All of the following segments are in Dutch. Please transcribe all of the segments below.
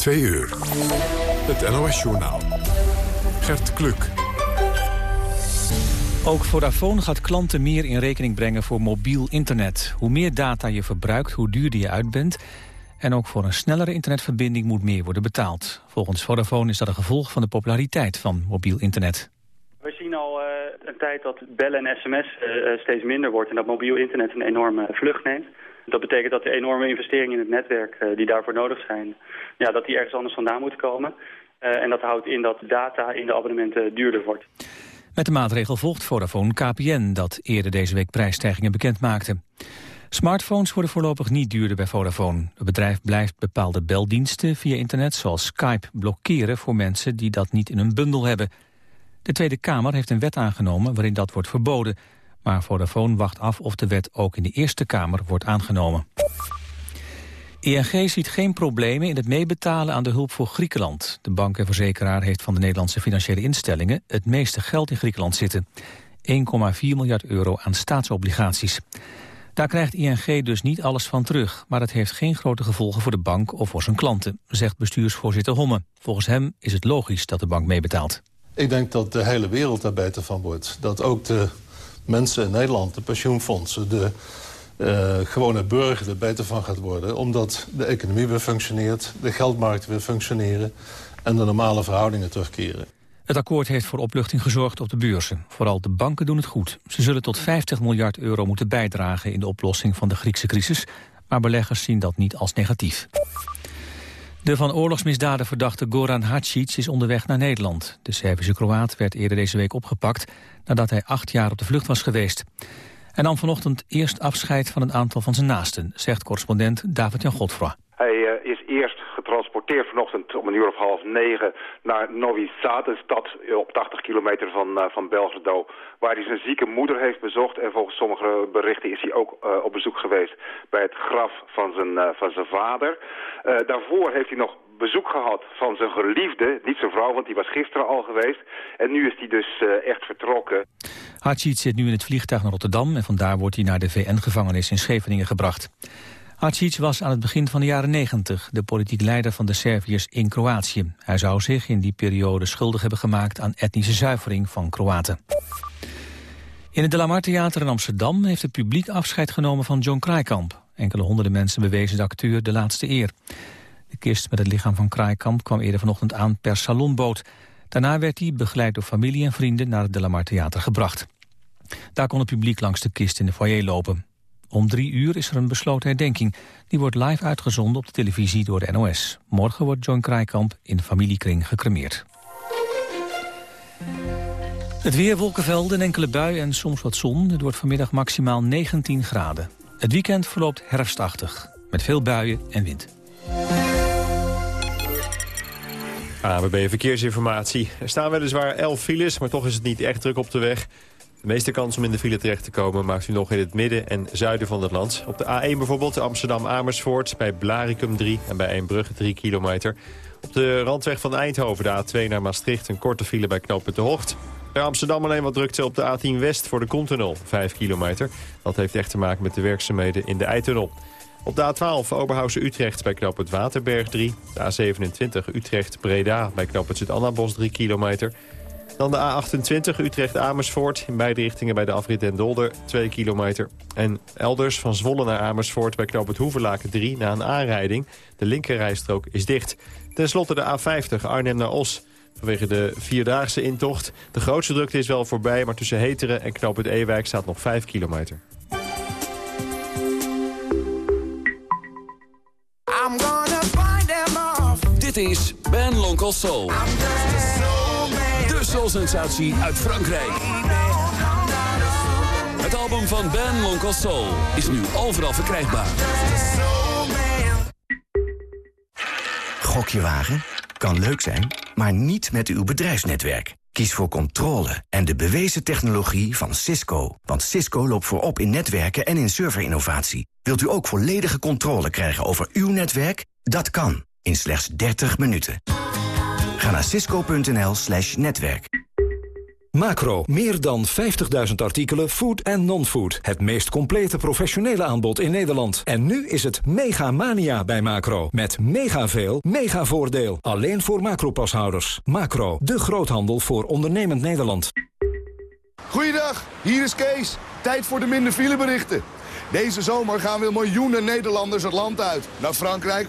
Twee uur. Het NOS-journaal. Gert Kluk. Ook Vodafone gaat klanten meer in rekening brengen voor mobiel internet. Hoe meer data je verbruikt, hoe duurder je uit bent. En ook voor een snellere internetverbinding moet meer worden betaald. Volgens Vodafone is dat een gevolg van de populariteit van mobiel internet. We zien al uh, een tijd dat bellen en sms uh, steeds minder wordt... en dat mobiel internet een enorme vlucht neemt. Dat betekent dat de enorme investeringen in het netwerk uh, die daarvoor nodig zijn... Ja, dat die ergens anders vandaan moeten komen. en dat houdt in dat data in de abonnementen duurder wordt. Met de maatregel volgt Vodafone KPN... dat eerder deze week prijsstijgingen bekend maakte. Smartphones worden voorlopig niet duurder bij Vodafone. Het bedrijf blijft bepaalde beldiensten via internet zoals Skype blokkeren voor mensen die dat niet in een bundel hebben. De Tweede Kamer heeft een wet aangenomen waarin dat wordt verboden. Maar Vodafone wacht af of de wet ook in de Eerste Kamer wordt aangenomen. ING ziet geen problemen in het meebetalen aan de hulp voor Griekenland. De bank en verzekeraar heeft van de Nederlandse financiële instellingen het meeste geld in Griekenland zitten. 1,4 miljard euro aan staatsobligaties. Daar krijgt ING dus niet alles van terug, maar het heeft geen grote gevolgen voor de bank of voor zijn klanten, zegt bestuursvoorzitter Homme. Volgens hem is het logisch dat de bank meebetaalt. Ik denk dat de hele wereld daar beter van wordt. Dat ook de mensen in Nederland, de pensioenfondsen, de uh, gewone burger er beter van gaat worden. Omdat de economie weer functioneert, de geldmarkten weer functioneren... en de normale verhoudingen terugkeren. Het akkoord heeft voor opluchting gezorgd op de beurzen. Vooral de banken doen het goed. Ze zullen tot 50 miljard euro moeten bijdragen in de oplossing van de Griekse crisis. Maar beleggers zien dat niet als negatief. De van oorlogsmisdaden verdachte Goran Hadžić is onderweg naar Nederland. De Servische Kroaat werd eerder deze week opgepakt... nadat hij acht jaar op de vlucht was geweest. Hij nam vanochtend eerst afscheid van een aantal van zijn naasten... zegt correspondent David-Jan Godfroy. Hij uh, is eerst getransporteerd vanochtend om een uur of half negen naar Novi Sad, een stad op 80 kilometer van, uh, van Belgrado, waar hij zijn zieke moeder heeft bezocht. En volgens sommige berichten is hij ook uh, op bezoek geweest bij het graf van zijn, van zijn vader. daarvoor heeft hij nog bezoek gehad van zijn geliefde, niet zijn vrouw, want die was gisteren al geweest. En nu is hij dus echt vertrokken. Hachid zit nu in het vliegtuig naar Rotterdam en vandaar wordt hij naar de VN-gevangenis in Scheveningen gebracht. Acic was aan het begin van de jaren 90 de politiek leider van de Serviërs in Kroatië. Hij zou zich in die periode schuldig hebben gemaakt aan etnische zuivering van Kroaten. In het De La Mar Theater in Amsterdam heeft het publiek afscheid genomen van John Kraaikamp. Enkele honderden mensen bewezen de acteur de laatste eer. De kist met het lichaam van Kraaikamp kwam eerder vanochtend aan per salonboot. Daarna werd hij, begeleid door familie en vrienden, naar het De La Mar Theater gebracht. Daar kon het publiek langs de kist in de foyer lopen. Om drie uur is er een besloten herdenking. Die wordt live uitgezonden op de televisie door de NOS. Morgen wordt John Krijkamp in familiekring gecremeerd. Het weer, wolkenvelden, enkele bui en soms wat zon. Het wordt vanmiddag maximaal 19 graden. Het weekend verloopt herfstachtig, met veel buien en wind. ABB Verkeersinformatie. Er staan weliswaar 11 files, maar toch is het niet echt druk op de weg. De meeste kans om in de file terecht te komen maakt u nog in het midden en zuiden van het land. Op de A1 bijvoorbeeld Amsterdam-Amersfoort bij Blaricum 3 en bij Eembrugge 3 kilometer. Op de randweg van Eindhoven de A2 naar Maastricht een korte file bij knooppunt De Hocht. Bij Amsterdam alleen wat drukte op de A10 West voor de Koentunnel, 5 kilometer. Dat heeft echt te maken met de werkzaamheden in de Eitunnel. Op de A12 Oberhausen-Utrecht bij knooppunt Waterberg 3. De A27 Utrecht-Breda bij knooppunt Zit-Annabos 3 kilometer. Dan de A28 Utrecht-Amersfoort. In beide richtingen bij de afrit Den Dolder 2 kilometer. En elders van Zwolle naar Amersfoort bij knoop het Hoevenlaken 3 na een aanrijding. De linkerrijstrook is dicht. Ten slotte de A50 Arnhem naar Os. Vanwege de Vierdaagse intocht. De grootste drukte is wel voorbij, maar tussen Heteren en knoop het Ewijk staat nog 5 kilometer. Dit is Ben Lonkel Soul soul-sensatie uit Frankrijk. Het album van Ben Lonkel Soul is nu overal verkrijgbaar. Gokje wagen? Kan leuk zijn, maar niet met uw bedrijfsnetwerk. Kies voor controle en de bewezen technologie van Cisco. Want Cisco loopt voorop in netwerken en in serverinnovatie. Wilt u ook volledige controle krijgen over uw netwerk? Dat kan, in slechts 30 minuten. Ga naar cisco.nl slash netwerk. Macro, meer dan 50.000 artikelen, food en non-food. Het meest complete professionele aanbod in Nederland. En nu is het mega mania bij Macro. Met mega veel, mega voordeel. Alleen voor Macro-pashouders. Macro, de groothandel voor ondernemend Nederland. Goeiedag, hier is Kees. Tijd voor de minder fileberichten. Deze zomer gaan weer miljoenen Nederlanders het land uit. Naar Frankrijk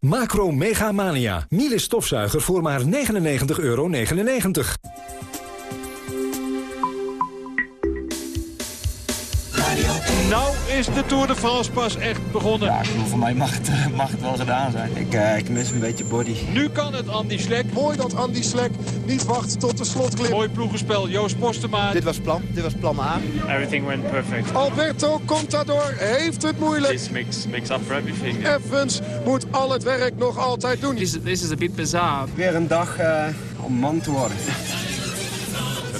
Macro Mega Mania. Miele stofzuiger voor maar 99,99 euro. Nou is de Tour de France pas echt begonnen. Ja, voor mij mag het, eh, mag het wel gedaan zijn. Ik, uh, ik mis een beetje body. Nu kan het Andy Slek. Mooi dat Andy Slek niet wacht tot de slotklim. Mooi ploegenspel, Joost Postema. Dit was plan, dit was plan A. Everything went perfect. Alberto Contador heeft het moeilijk. This makes, makes up for everything. Evans moet al het werk nog altijd doen. This, this is a bit bizarre. Weer een dag uh, om man te worden.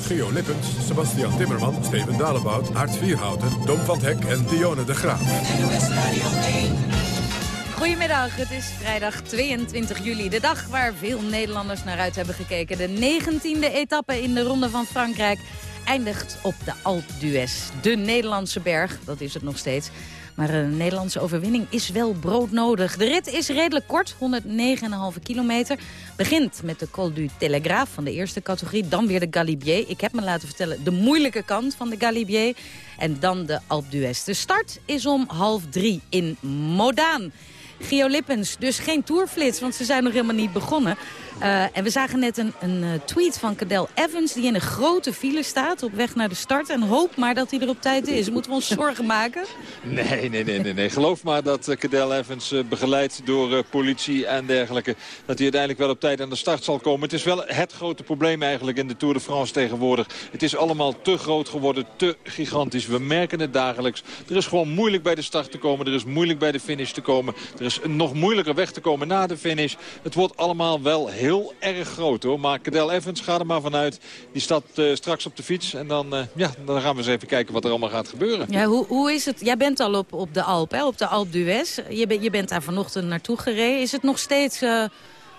Geo Lippens, Sebastian Timmerman, Steven Dalebout, Hart Vierhouten, Dom van Hek en Dionne de Graaf. Goedemiddag, het is vrijdag 22 juli. De dag waar veel Nederlanders naar uit hebben gekeken. De 19e etappe in de Ronde van Frankrijk eindigt op de Alpe d'Huez. De Nederlandse berg, dat is het nog steeds. Maar een Nederlandse overwinning is wel broodnodig. De rit is redelijk kort, 109,5 kilometer. Begint met de Col du Telegraaf van de eerste categorie. Dan weer de Galibier. Ik heb me laten vertellen de moeilijke kant van de Galibier. En dan de Alpe d'Huez. De start is om half drie in Modaan. Gio Lippens, dus geen tourflits, want ze zijn nog helemaal niet begonnen. Uh, en we zagen net een, een uh, tweet van Cadel Evans... die in een grote file staat op weg naar de start. En hoop maar dat hij er op tijd is. Moeten we ons zorgen maken? Nee, nee, nee. nee, nee. Geloof maar dat uh, Cadel Evans begeleid door politie en dergelijke... dat hij uiteindelijk wel op tijd aan de start zal komen. Het is wel het grote probleem eigenlijk in de Tour de France tegenwoordig. Het is allemaal te groot geworden, te gigantisch. We merken het dagelijks. Er is gewoon moeilijk bij de start te komen. Er is moeilijk bij de finish te komen. Er is een nog moeilijker weg te komen na de finish. Het wordt allemaal wel heel heel erg groot hoor. Maar Cadel Evans, ga er maar vanuit. Die stapt uh, straks op de fiets. En dan, uh, ja, dan gaan we eens even kijken wat er allemaal gaat gebeuren. Ja, hoe, hoe is het? Jij bent al op, op de Alp, hè? op de Alp d'Huez. Je, je bent daar vanochtend naartoe gereden. Is het nog steeds... Uh,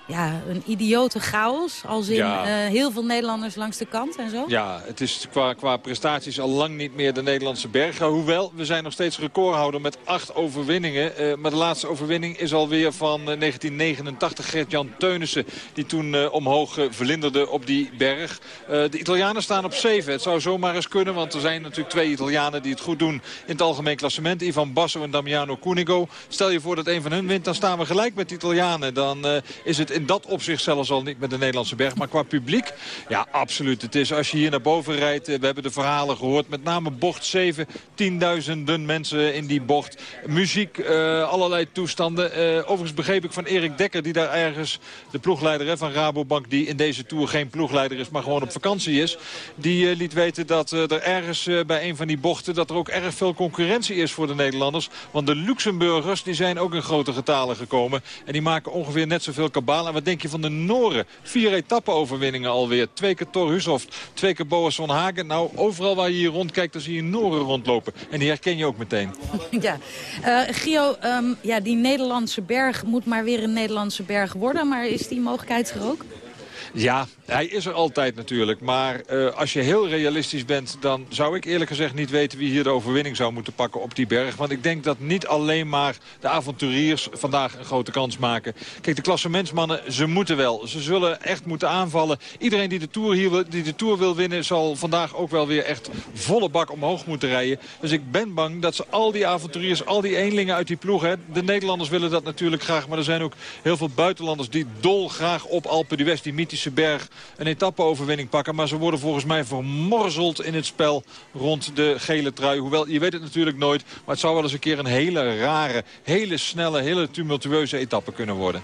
ja, een idiote chaos. Als in ja. uh, heel veel Nederlanders langs de kant en zo. Ja, het is qua, qua prestaties al lang niet meer de Nederlandse bergen. Hoewel, we zijn nog steeds recordhouder met acht overwinningen. Uh, maar de laatste overwinning is alweer van uh, 1989. Gert-Jan Teunissen, die toen omhoog verlinderde op die berg. de Italianen staan op zeven. Het zou zomaar eens kunnen, want er zijn natuurlijk twee Italianen die het goed doen in het algemeen klassement. Ivan Basso en Damiano Cunigo. Stel je voor dat een van hun wint, dan staan we gelijk met de Italianen. Dan is het in dat opzicht zelfs al niet met de Nederlandse berg. Maar qua publiek, ja, absoluut. Het is als je hier naar boven rijdt, eh, we hebben de verhalen gehoord. Met name bocht 7, tienduizenden mensen in die bocht. Muziek, uh, allerlei toestanden. Uh, overigens begreep ik van Erik Dekker, die daar ergens, de ploegleider hè, van Rabobank... die in deze Tour geen ploegleider is, maar gewoon op vakantie is... die liet weten dat er ergens bij een van die bochten... dat er ook erg veel concurrentie is voor de Nederlanders. Want de Luxemburgers die zijn ook in grote getalen gekomen. En die maken ongeveer net zoveel kabaal wat denk je van de Noren? Vier etappe-overwinningen alweer. Twee keer Thor Hushoft, twee keer Boas van Hagen. Nou, overal waar je hier rondkijkt, dan zie je Noren rondlopen. En die herken je ook meteen. Ja, uh, Gio, um, ja, die Nederlandse berg moet maar weer een Nederlandse berg worden. Maar is die mogelijkheid er ook? Ja, hij is er altijd natuurlijk. Maar uh, als je heel realistisch bent... dan zou ik eerlijk gezegd niet weten wie hier de overwinning zou moeten pakken op die berg. Want ik denk dat niet alleen maar de avonturiers vandaag een grote kans maken. Kijk, de klassementsmannen, ze moeten wel. Ze zullen echt moeten aanvallen. Iedereen die de Tour, hier wil, die de tour wil winnen... zal vandaag ook wel weer echt volle bak omhoog moeten rijden. Dus ik ben bang dat ze al die avonturiers, al die eenlingen uit die ploeg... Hè, de Nederlanders willen dat natuurlijk graag. Maar er zijn ook heel veel buitenlanders die dolgraag op Alpe d'Huez... die mythische berg een etappeoverwinning pakken. Maar ze worden volgens mij vermorzeld in het spel rond de gele trui. Hoewel, je weet het natuurlijk nooit. Maar het zou wel eens een keer een hele rare, hele snelle, hele tumultueuze etappe kunnen worden.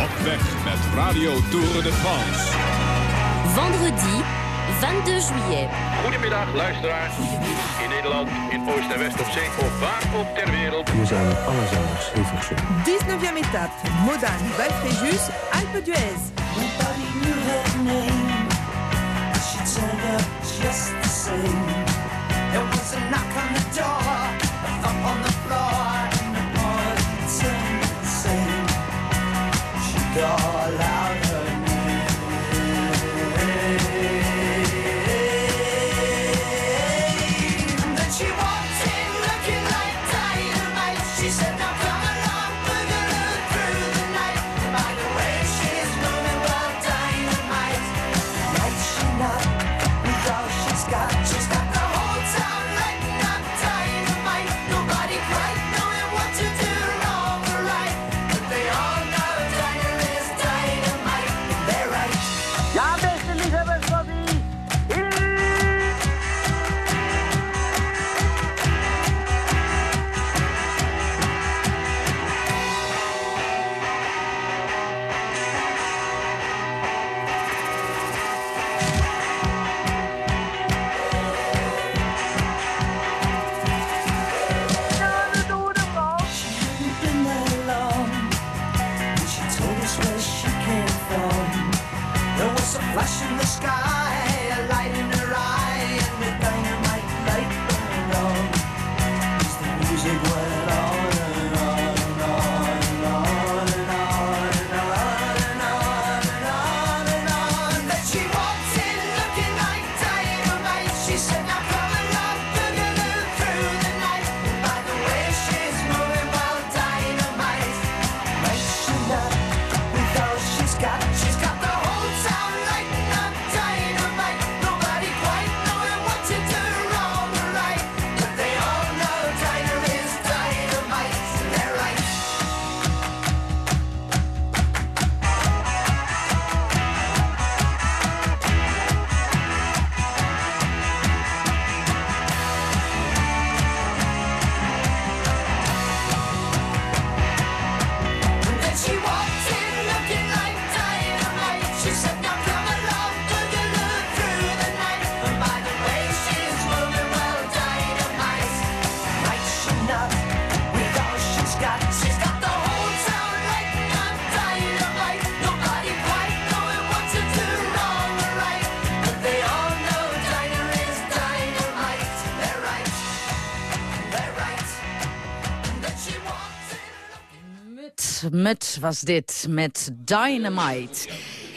Op weg met Radio Tour de France. Vendredi 22 juillet. Goedemiddag luisteraars. In Nederland, in Oost en West op Zee of waar ook ter wereld. Hier zijn op alle zenders Hilversum. 19e étape, Modane, Val-Fréjus, Alpe d'Huez. Nobody knew her name, but she turned up just the same. There was a knock on the door, a thump on the floor, and the boy turned the same. She called a flash in the sky, a light Mut, was dit met Dynamite.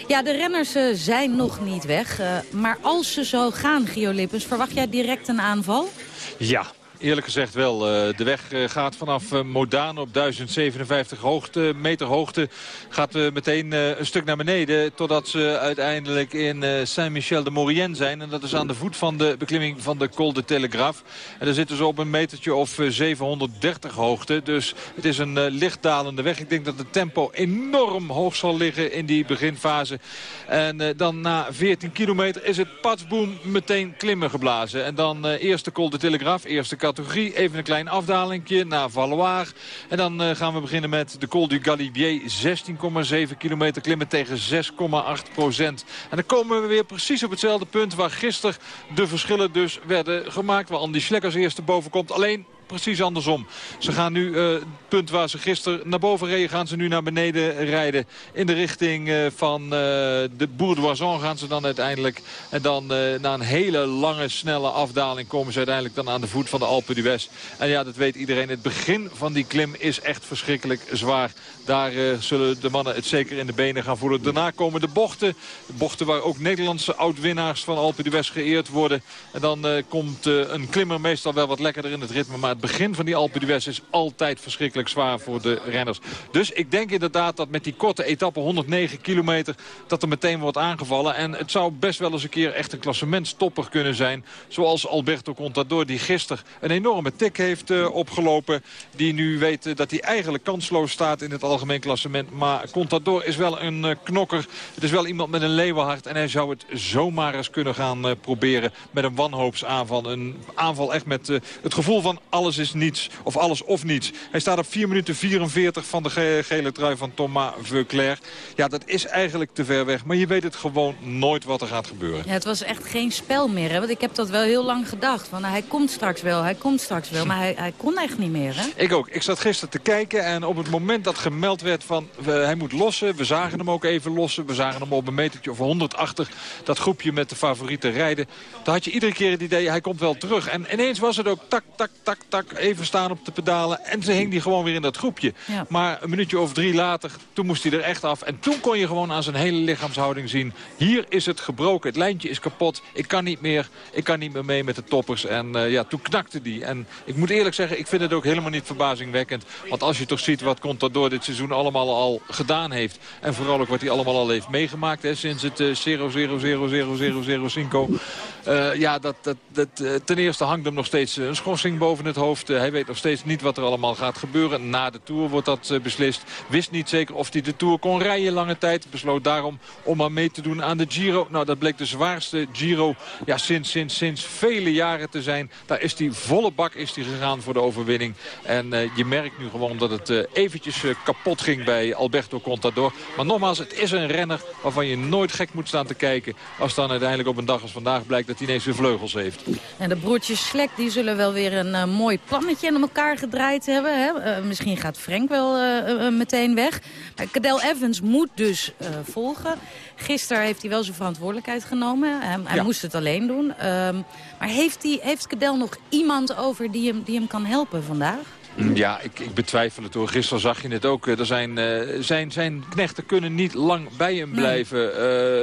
Ja, de renners eh, zijn nog niet weg. eh, maar als ze zo gaan, Gio Lippens, verwacht jij direct een aanval? Ja, eerlijk gezegd wel. Eh, de weg eh, gaat vanaf eh, Modane op 1057 hoogte, meter hoogte. Gaat meteen een stuk naar beneden. Totdat ze uiteindelijk in eh, Saint-Michel de Maurienne zijn. En dat is aan de voet van de beklimming van de Col de Telegraaf. En daar zitten ze op een metertje of eh, 730 hoogte. Dus het is een licht dalende weg. Ik denk dat het tempo enorm hoog zal liggen in die beginfase. En dan na 14 kilometer is het patsboom meteen klimmen geblazen. En dan eerst de Col de Telegraaf, eerste Even een klein afdalingje naar Valois. En dan eh, gaan we beginnen met de Col du Galibier. 16,7 kilometer klimmen tegen 6,8 procent. En dan komen we weer precies op hetzelfde punt waar gisteren de verschillen dus werden gemaakt. Waar Andy Schleck als eerste boven komt. Alleen precies andersom. Ze gaan nu, eh, het punt waar ze gisteren naar boven reden, gaan ze nu naar beneden rijden. In de richting eh, van eh, de Bourdoisan gaan ze dan uiteindelijk. En dan na een hele lange, snelle afdaling komen ze uiteindelijk dan aan de voet van de Alpe d'Huez. En ja, dat weet iedereen. Het begin van die klim is echt verschrikkelijk zwaar. Daar zullen de mannen het zeker in de benen gaan voelen. Daarna komen de bochten. De bochten waar ook Nederlandse oud-winnaars van Alpe d'Huez geëerd worden. En dan komt een klimmer meestal wel wat lekkerder in het ritme. Maar het begin van die Alpe is altijd verschrikkelijk zwaar voor de renners. Dus ik denk inderdaad dat met die korte etappe 109 kilometer... dat er meteen wordt aangevallen. En het zou best wel eens een keer echt een klassementstopper kunnen zijn. Zoals Alberto Contador die gisteren een enorme tik heeft eh, opgelopen. Die nu weet eh, dat hij eigenlijk kansloos staat in het algemeen klassement. Maar Contador is wel een eh, knokker. Het is wel iemand met een leeuwenhart. En hij zou het zomaar eens kunnen gaan proberen met een wanhoopsaanval. Een aanval echt met het gevoel van alles alles is niets. Of alles of niets. Hij staat op 4 minuten 44 van de ge- gele trui van Thomas Veuclair. Ja, dat is eigenlijk te ver weg. Maar je weet het gewoon nooit wat er gaat gebeuren. Ja, het was echt geen spel meer, hè? want ik heb dat wel heel lang gedacht. Van, hij komt straks wel, hij komt straks wel, maar hij, hij kon echt niet meer. Hè? Ik ook. Ik zat gisteren te kijken en op het moment dat gemeld werd van we- hij moet lossen. We zagen hem ook even lossen. We zagen hem op een metertje of 100 achter dat groepje met de favorieten rijden. Dan had je iedere keer het idee hij komt wel terug. En ineens was het ook tak, tak, tak, tak. Even staan op de pedalen. En ze hing die gewoon weer in dat groepje. Ja. Maar een minuutje of drie later, toen moest hij er echt af. En toen kon je gewoon aan zijn hele lichaamshouding zien. Hier is het gebroken. Het lijntje is kapot. Ik kan niet meer. Ik kan niet meer mee met de toppers. En eh, ja, toen knakte die. En ik moet eerlijk zeggen, ik vind het ook helemaal niet verbazingwekkend. Want als je toch ziet wat Contador dit seizoen allemaal al gedaan heeft. En vooral ook wat hij allemaal al heeft meegemaakt. Hè, sinds het eh, 0-0-0-0-0-0-5. Eh, ja, dat, dat, dat, eh, ten eerste hangt hem nog steeds een schorsing boven het hoofd. Eh, hij weet nog steeds niet wat er allemaal gaat gebeuren. Na de Tour wordt dat eh, beslist. Wist niet zeker of hij de Tour kon rijden lange tijd. Besloot daarom om maar mee te doen aan de Giro. Nou, dat bleek de zwaarste Giro ja, sinds, sinds, sinds vele jaren te zijn. Daar is hij volle bak is hij gegaan voor de overwinning. En eh, je merkt nu gewoon dat het eh, eventjes eh, kapot ging bij Alberto Contador. Maar nogmaals, het is een renner waarvan je nooit gek moet staan te kijken... als dan uiteindelijk op een dag als vandaag blijkt dat hij ineens weer vleugels heeft. En de broertjes Slek die zullen wel weer een eh, mooi plannetje aan elkaar gedraaid hebben. Hè? Eh, misschien gaat Frank wel eh, meteen weg. Maar Cadel Evans moet dus volgen. Gisteren heeft hij wel zijn verantwoordelijkheid genomen. Hij, Ja. moest het alleen doen. Ehm, maar heeft, hij, heeft Cadel nog iemand over die hem, die hem kan helpen vandaag? Ja, ik, ik betwijfel het hoor. Gisteren zag je het ook. Er zijn, eh, zijn, zijn knechten kunnen niet lang bij hem blijven.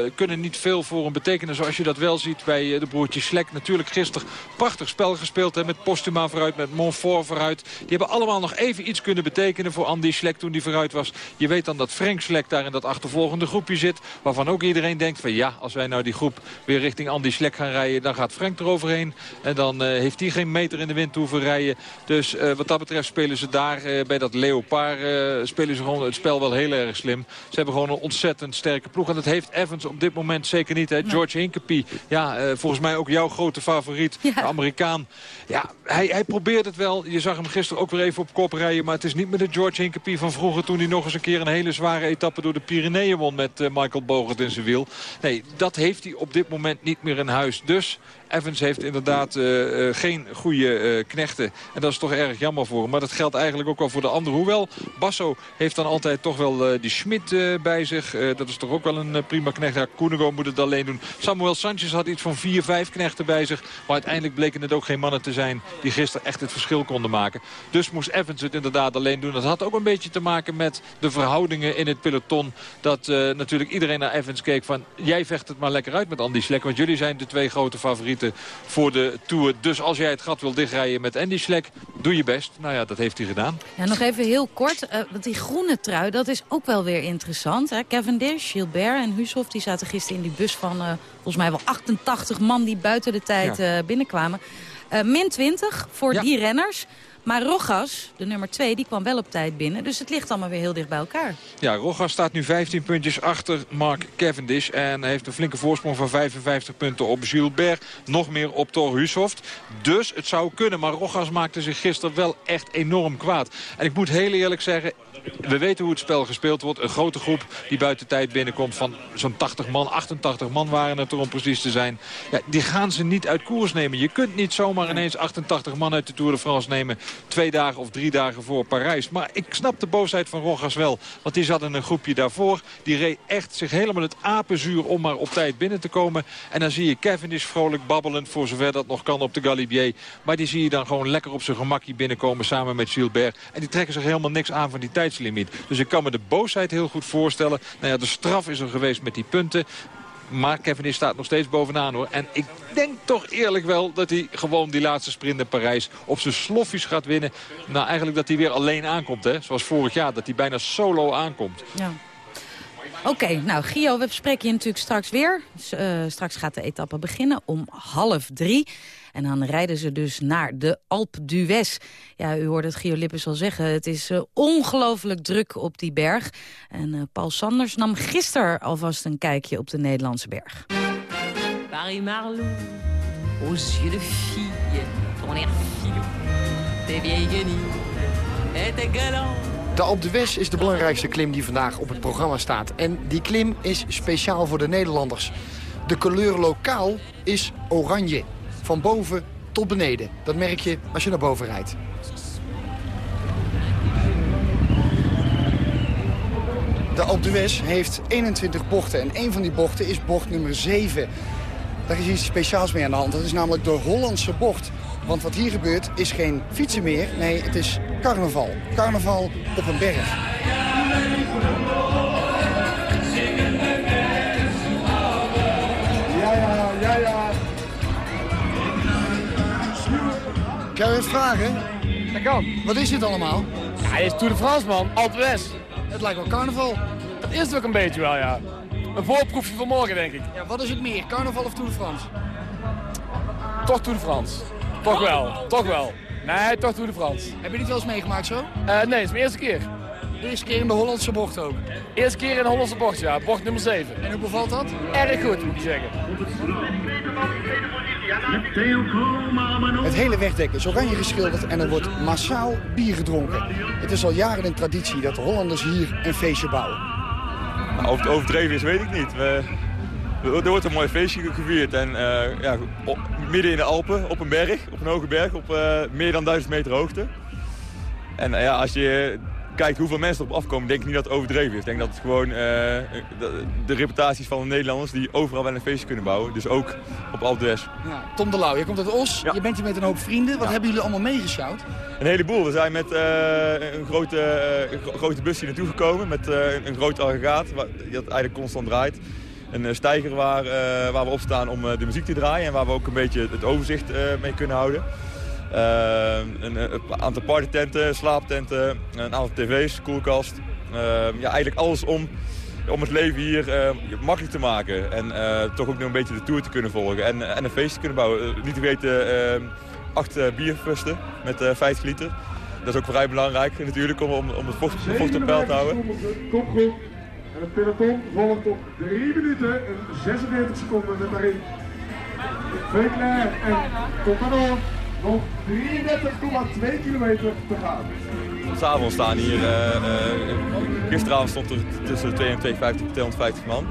eh, kunnen niet veel voor hem betekenen. Zoals je dat wel ziet bij eh, de broertjes Slek. Natuurlijk gisteren prachtig spel gespeeld. Hè, met Postuma vooruit, met Montfort vooruit. Die hebben allemaal nog even iets kunnen betekenen voor Andy Slek toen die vooruit was. Je weet dan dat Frank Slek daar in dat achtervolgende groepje zit. Waarvan ook iedereen denkt van ja, als wij nou die groep weer richting Andy Slek gaan rijden. Dan gaat Frank eroverheen. En dan eh, heeft hij geen meter in de wind hoeven rijden. Dus eh, wat dat betreft spelen ze daar eh, bij dat Leopard eh, spelen ze gewoon het spel wel heel erg slim. Ze hebben gewoon een ontzettend sterke ploeg. En dat heeft Evans op dit moment zeker niet. Hè. George Hinkepie, ja, eh, volgens mij ook jouw grote favoriet, de Amerikaan. Ja, hij, hij probeert het wel. Je zag hem gisteren ook weer even op kop rijden. Maar het is niet meer de George Hinkepie van vroeger... toen hij nog eens een keer een hele zware etappe door de Pyreneeën won... met Michael Bogert in zijn wiel. Nee, dat heeft hij op dit moment niet meer in huis. Dus Evans heeft inderdaad eh, eh, geen goede eh, knechten. En dat is toch erg jammer voor hem. Maar dat geldt eigenlijk ook wel voor de anderen. Hoewel, Basso heeft dan altijd toch wel die Schmid bij zich. Dat is toch ook wel een prima knecht. Ja, Koenigo moet het alleen doen. Samuel Sanchez had iets van vier, vijf knechten bij zich. Maar uiteindelijk bleken het ook geen mannen te zijn... die gisteren echt het verschil konden maken. Dus moest Evans het inderdaad alleen doen. Dat had ook een beetje te maken met de verhoudingen in het peloton. Dat natuurlijk iedereen naar Evans keek van... jij vecht het maar lekker uit met Andy Slek. Want jullie zijn de twee grote favorieten voor de Tour. Dus als jij het gat wil dichtrijden met Andy Slek, doe je best. Nou ja, dat heeft hij gedaan. Ja, nog even heel kort. eh, want die groene trui, dat is ook wel weer interessant. Hè? Cavendish, Gilbert en Huushoff die zaten gisteren in die bus van... eh, volgens mij wel 88 man die buiten de tijd Ja. eh, binnenkwamen. Min 20 voor die renners. Maar Rogas, de nummer 2, die kwam wel op tijd binnen. Dus het ligt allemaal weer heel dicht bij elkaar. Ja, Rogas staat nu 15 puntjes achter Mark Cavendish. En heeft een flinke voorsprong van 55 punten op Gilbert. Nog meer op Thor Hushoft. Dus het zou kunnen. Maar Rogas maakte zich gisteren wel echt enorm kwaad. En ik moet heel eerlijk zeggen... We weten hoe het spel gespeeld wordt. Een grote groep die buiten tijd binnenkomt van zo'n 80 man. 88 man waren het er om precies te zijn. Ja, die gaan ze niet uit koers nemen. Je kunt niet zomaar ineens 88 man uit de Tour de France nemen. Twee dagen of drie dagen voor Parijs. Maar ik snap de boosheid van Rogas wel. Want die zat in een groepje daarvoor. Die reed echt zich helemaal het apenzuur om maar op tijd binnen te komen. En dan zie je Cavendish vrolijk babbelend voor zover dat nog kan op de Galibier. Maar die zie je dan gewoon lekker op zijn gemakje binnenkomen samen met Gilbert. En die trekken zich helemaal niks aan van die Dus ik kan me de boosheid heel goed voorstellen. Nou ja, de straf is er geweest met die punten. Maar Cavendish staat nog steeds bovenaan hoor. En ik denk toch eerlijk wel dat hij gewoon die laatste sprint in Parijs op zijn sloffies gaat winnen. Nou eigenlijk dat hij weer alleen aankomt hè. Zoals vorig jaar dat hij bijna solo aankomt. Ja. Oké, nou Gio, we bespreken je natuurlijk straks weer. Eh, straks gaat de etappe beginnen om half drie. En dan rijden ze dus naar de Alpe d'Huez. Ja, u hoorde het Gio Lippens al zeggen. Het is eh, ongelooflijk druk op die berg. En eh, Paul Sanders nam gisteren alvast een kijkje op de Nederlandse berg. Paris Marlou, aux yeux de fille, ton air filou. tes vieilles guenilles et tes galants. De Alpe d'Huez is de belangrijkste klim die vandaag op het programma staat. En die klim is speciaal voor de Nederlanders. De kleur lokaal is oranje. Van boven tot beneden. Dat merk je als je naar boven rijdt. De Alpe d'Huez heeft 21 bochten. En een van die bochten is bocht nummer 7. Daar is iets speciaals mee aan de hand. Dat is namelijk de Hollandse bocht. Want wat hier gebeurt is geen fietsen meer. Nee, het is carnaval. Carnaval op een berg. Ja, ja, ja, ja. Kan je eens vragen? Dat kan. Wat is dit allemaal? Ja, dit is Tour de France, man. Alpe d'Huez. Het lijkt wel carnaval. Dat is het ook een beetje wel, ja. Een voorproefje van morgen, denk ik. Ja, wat is het meer? Carnaval of Tour de France? Toch Tour de France. Toch wel, toch wel. Nee, toch Tour de France. Heb je dit wel eens meegemaakt zo? Eh, nee, het is mijn eerste keer. De eerste keer in de Hollandse bocht ook? Eerste keer in de Hollandse bocht, ja. Bocht nummer 7. En hoe bevalt dat? Erg goed, moet ik zeggen. Het hele wegdek is oranje geschilderd en er wordt massaal bier gedronken. Het is al jaren een traditie dat de Hollanders hier een feestje bouwen. Nou, of het overdreven is, weet ik niet. We, er wordt een mooi feestje gevierd. En eh, ja, midden in de Alpen, op een berg, op een hoge berg, op eh, meer dan 1000 meter hoogte. En eh, ja, als je kijkt hoeveel mensen erop afkomen, denk ik niet dat het overdreven is. Ik denk dat het gewoon eh, de, de reputaties van de Nederlanders die overal wel een feestje kunnen bouwen. Dus ook op Alpe d'Huez. Ja, Tom de Lauw, je komt uit Os. Je bent hier met een hoop vrienden. Wat hebben jullie allemaal meegesjouwd? Een heleboel. We zijn met eh, een, grote, gro- grote bus hier naartoe gekomen met een, groot aggregaat waar- dat eigenlijk constant draait. Een stijger waar, waar we op staan om de muziek te draaien en waar we ook een beetje het overzicht mee kunnen houden. Eh, een, een aantal partytenten, slaaptenten, een aantal tv's, koelkast. Eh, ja, eigenlijk alles om, om het leven hier eh, makkelijk te maken. En eh, toch ook nog een beetje de tour te kunnen volgen en, en een feest te kunnen bouwen. Eh, niet te vergeten eh, acht eh, bierfusten met eh 50 liter. Dat is ook vrij belangrijk natuurlijk om, om, het vocht, vocht op peil te houden. Kopgroep. En het peloton volgt op 3 minuten en 46 seconden met daarin Vekler en Contador. Nog 33,2 kilometer te gaan. S'avonds staan hier, eh, eh, gisteravond stond er tussen de 250 en 250 man.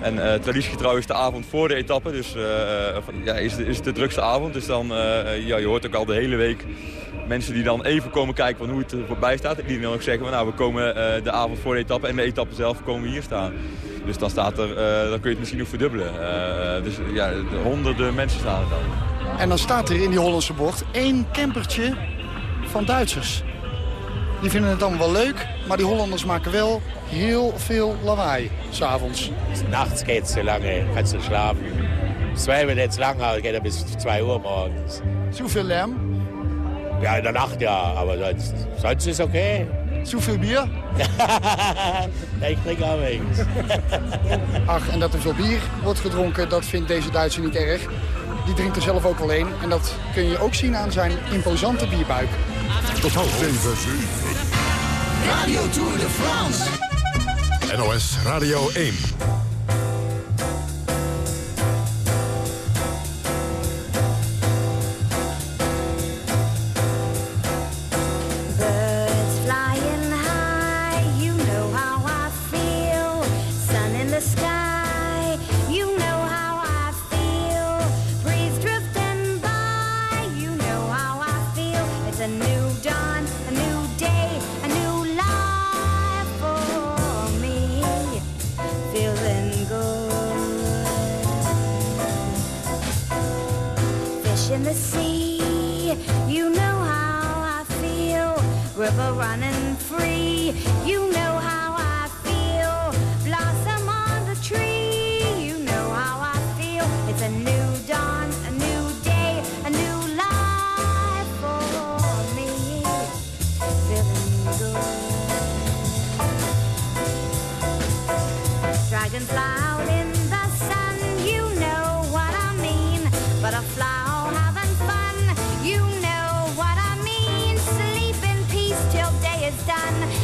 En eh traditiegetrouw is de avond voor de etappe, dus ja, is, de, is de drukste avond. Dus dan, ja, je hoort ook al de hele week mensen die dan even komen kijken van hoe het er voorbij staat. Die dan ook zeggen, van, nou we komen eh, de avond voor de etappe en de etappe zelf komen we hier staan. Dus dan, staat er, eh, dan kun je het misschien nog verdubbelen. Eh, dus ja, de honderden mensen staan er dan. En dan staat er in die Hollandse bocht één campertje van Duitsers. Die vinden het allemaal wel leuk, maar die Hollanders maken wel heel veel lawaai s'avonds. Nachts geht's so lange, kannst du schlafen. Zwei wird jetzt lang, aber geht er bis 2 Uhr morgens. Zu viel Lärm? Ja, in der Nacht ja, aber sonst, sonst ist okay. Zu viel Bier? ik drink al wegens. Ach, en dat er veel bier wordt gedronken, dat vindt deze Duitser niet erg. Die drinkt er zelf ook wel een. En dat kun je ook zien aan zijn imposante bierbuik. Tot half zeven. Radio Tour de France. NOS Radio 1. Done,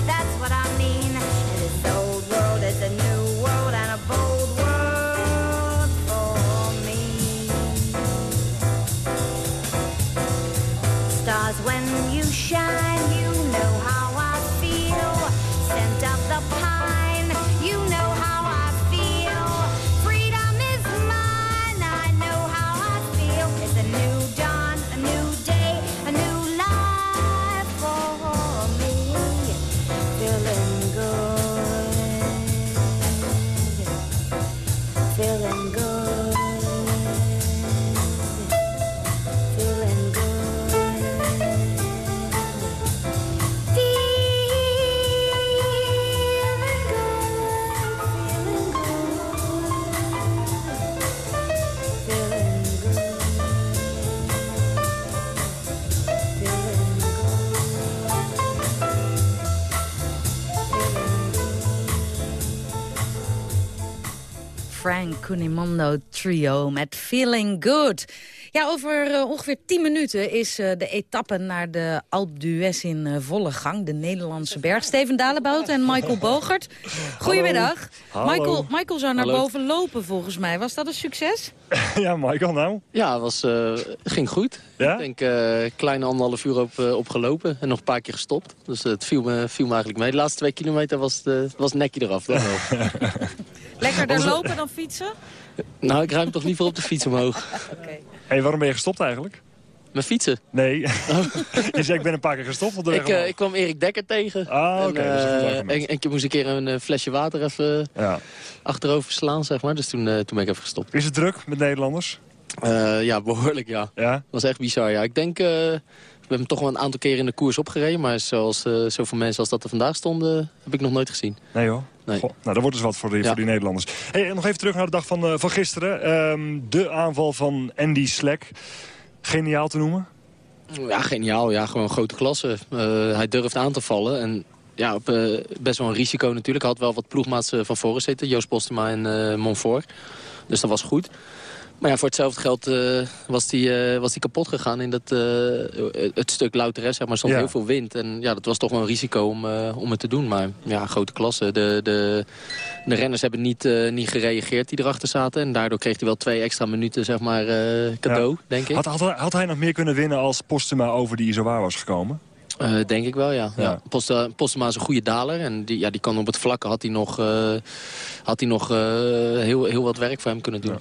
Frank Cunimondo Trio met Feeling Good. Ja, over eh, ongeveer 10 minuten is eh, de etappe naar de Alpe d'Huez in eh, volle gang. De Nederlandse berg. Steven Dalebout en Michael Bogert. Goedemiddag. Hallo. Michael, Michael zou naar Hallo. boven lopen volgens mij. Was dat een succes? ja, Michael, nou? Ja, het was, eh, ging goed. Ja? Ik denk eh kleine anderhalf uur op, opgelopen en nog een paar keer gestopt. Dus het viel me, viel me eigenlijk mee. De laatste twee kilometer was het, was het nekje eraf. Wel. Lekkerder lopen dan fietsen? nou, ik ruim toch liever op de fiets omhoog. Hé, waarom ben je gestopt eigenlijk? Met fietsen? Nee. je zei, ik ben een paar keer gestopt op de weg Ik, eh, ik kwam Erik Dekker tegen. Ah, oké, En, dat is een goed eh, argument. en, en ik moest een keer een eh, flesje water even Ja. achterover slaan, zeg maar. Dus toen, eh, toen ben ik even gestopt. Is het druk met Nederlanders? Eh, ja, behoorlijk, ja. Ja? Dat was echt bizar, ja. Ik denk, eh, we hebben toch wel een aantal keren in de koers opgereden. Maar zoals eh, zoveel mensen als dat er vandaag stonden, heb ik nog nooit gezien. Nee hoor. Nee. Goh, nou, dat wordt dus wat voor die, Ja. voor die Nederlanders. Hey, nog even terug naar de dag van, eh, van gisteren. Ehm, de aanval van Andy Slack. Geniaal te noemen? Ja, geniaal. Ja, gewoon grote klasse. Eh, hij durft aan te vallen. En ja, op, best wel een risico natuurlijk. Hij had wel wat ploegmaats eh, van voren zitten. Joost Postema en Monfort. Dus dat was goed. Maar ja, voor hetzelfde geld eh, was hij was die kapot gegaan in dat, eh, het stuk Louteres. Zeg maar, stond Ja. heel veel wind. En ja, dat was toch wel een risico om, eh, om het te doen. Maar ja, grote klasse. De, de, de renners hebben niet, eh, niet gereageerd die erachter zaten. En daardoor kreeg hij wel twee extra minuten zeg maar, eh, cadeau, Ja. denk ik. Had, had, had hij nog meer kunnen winnen als Postuma over die Izoar was gekomen? Eh, denk ik wel, ja. Ja. Postema is een goede daler. En die, ja, die kan op het vlakke had hij nog, eh, had hij nog eh, heel, heel wat werk voor hem kunnen doen.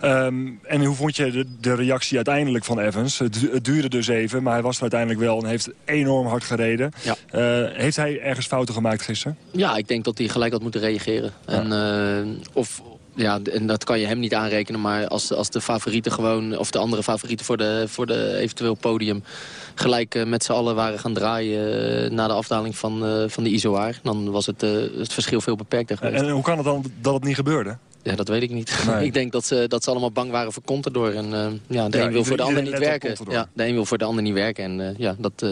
Ehm, en hoe vond je de, de reactie uiteindelijk van Evans? Het, du- het duurde dus even, maar hij was er uiteindelijk wel en heeft enorm hard gereden. Eh, heeft hij ergens fouten gemaakt gisteren? Ja, ik denk dat hij gelijk had moeten reageren. En, eh, of, ja, en dat kan je hem niet aanrekenen. Maar als, als de favorieten gewoon, of de andere favorieten voor de, voor de eventueel podium... gelijk eh, met z'n allen waren gaan draaien eh, na de afdaling van, eh, van de Izoar... dan was het, het verschil veel beperkter geweest. En hoe kan het dan dat het niet gebeurde? Ja, dat weet ik niet. Nee. ik denk dat ze, dat ze allemaal bang waren voor Contador. En ja, de Ja, een wil voor de ander niet werken. Ja, de een wil voor de ander niet werken. En ja, dat,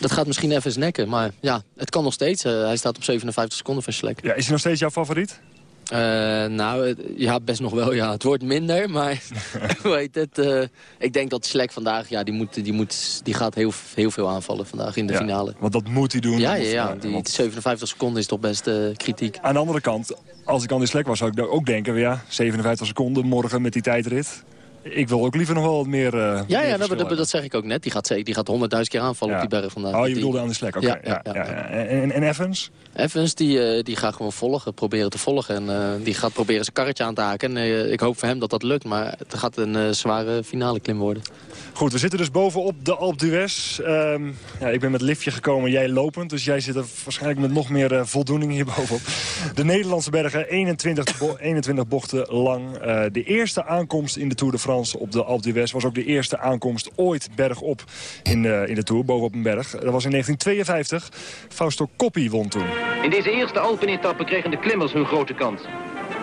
dat gaat misschien even eens nekken. Maar ja, het kan nog steeds. Hij staat op 57 seconden van Slek. Ja, is hij nog steeds jouw favoriet? Eh, nou, ja, best nog wel. Ja. Het wordt minder, maar heet het? eh, ik denk dat Slek vandaag, ja, die, moet, die, moet, die gaat heel, heel veel aanvallen vandaag in de Ja, finale. Want dat moet hij doen. Ja, ja, ja. Die want 57 seconden is toch best eh, kritiek. Aan de andere kant, als ik aan die slek was, zou ik ook denken... ja, 57 seconden morgen met die tijdrit. Ik wil ook liever nog wel wat meer eh, Ja, ja dat, verschil dat, dat zeg ik ook net. Die gaat, die gaat 100.000 keer aanvallen Ja. op die berg vandaag. Oh, je Die- bedoelde aan die slek, oké. Ja, Ja, ja. En, Evans? Evans die, eh, die gaat gewoon volgen, proberen te volgen. En eh, die gaat proberen zijn karretje aan te haken. En ik hoop voor hem dat dat lukt. Maar het gaat een zware finale klim worden. Goed, we zitten dus bovenop de Alpe d'Huez. Ehm, ja, ik ben met liftje gekomen, jij lopend. Dus jij zit er waarschijnlijk met nog meer eh, voldoening hier bovenop. De Nederlandse bergen, 21, bo- 21 bochten lang. Eh, de eerste aankomst in de Tour de France op de Alpe d'Huez... was ook de eerste aankomst ooit bergop in de, in de Tour, bovenop een berg. Dat was in 1952. Fausto Coppi won toen. In deze eerste Alpenetappe kregen de klimmers hun grote kans.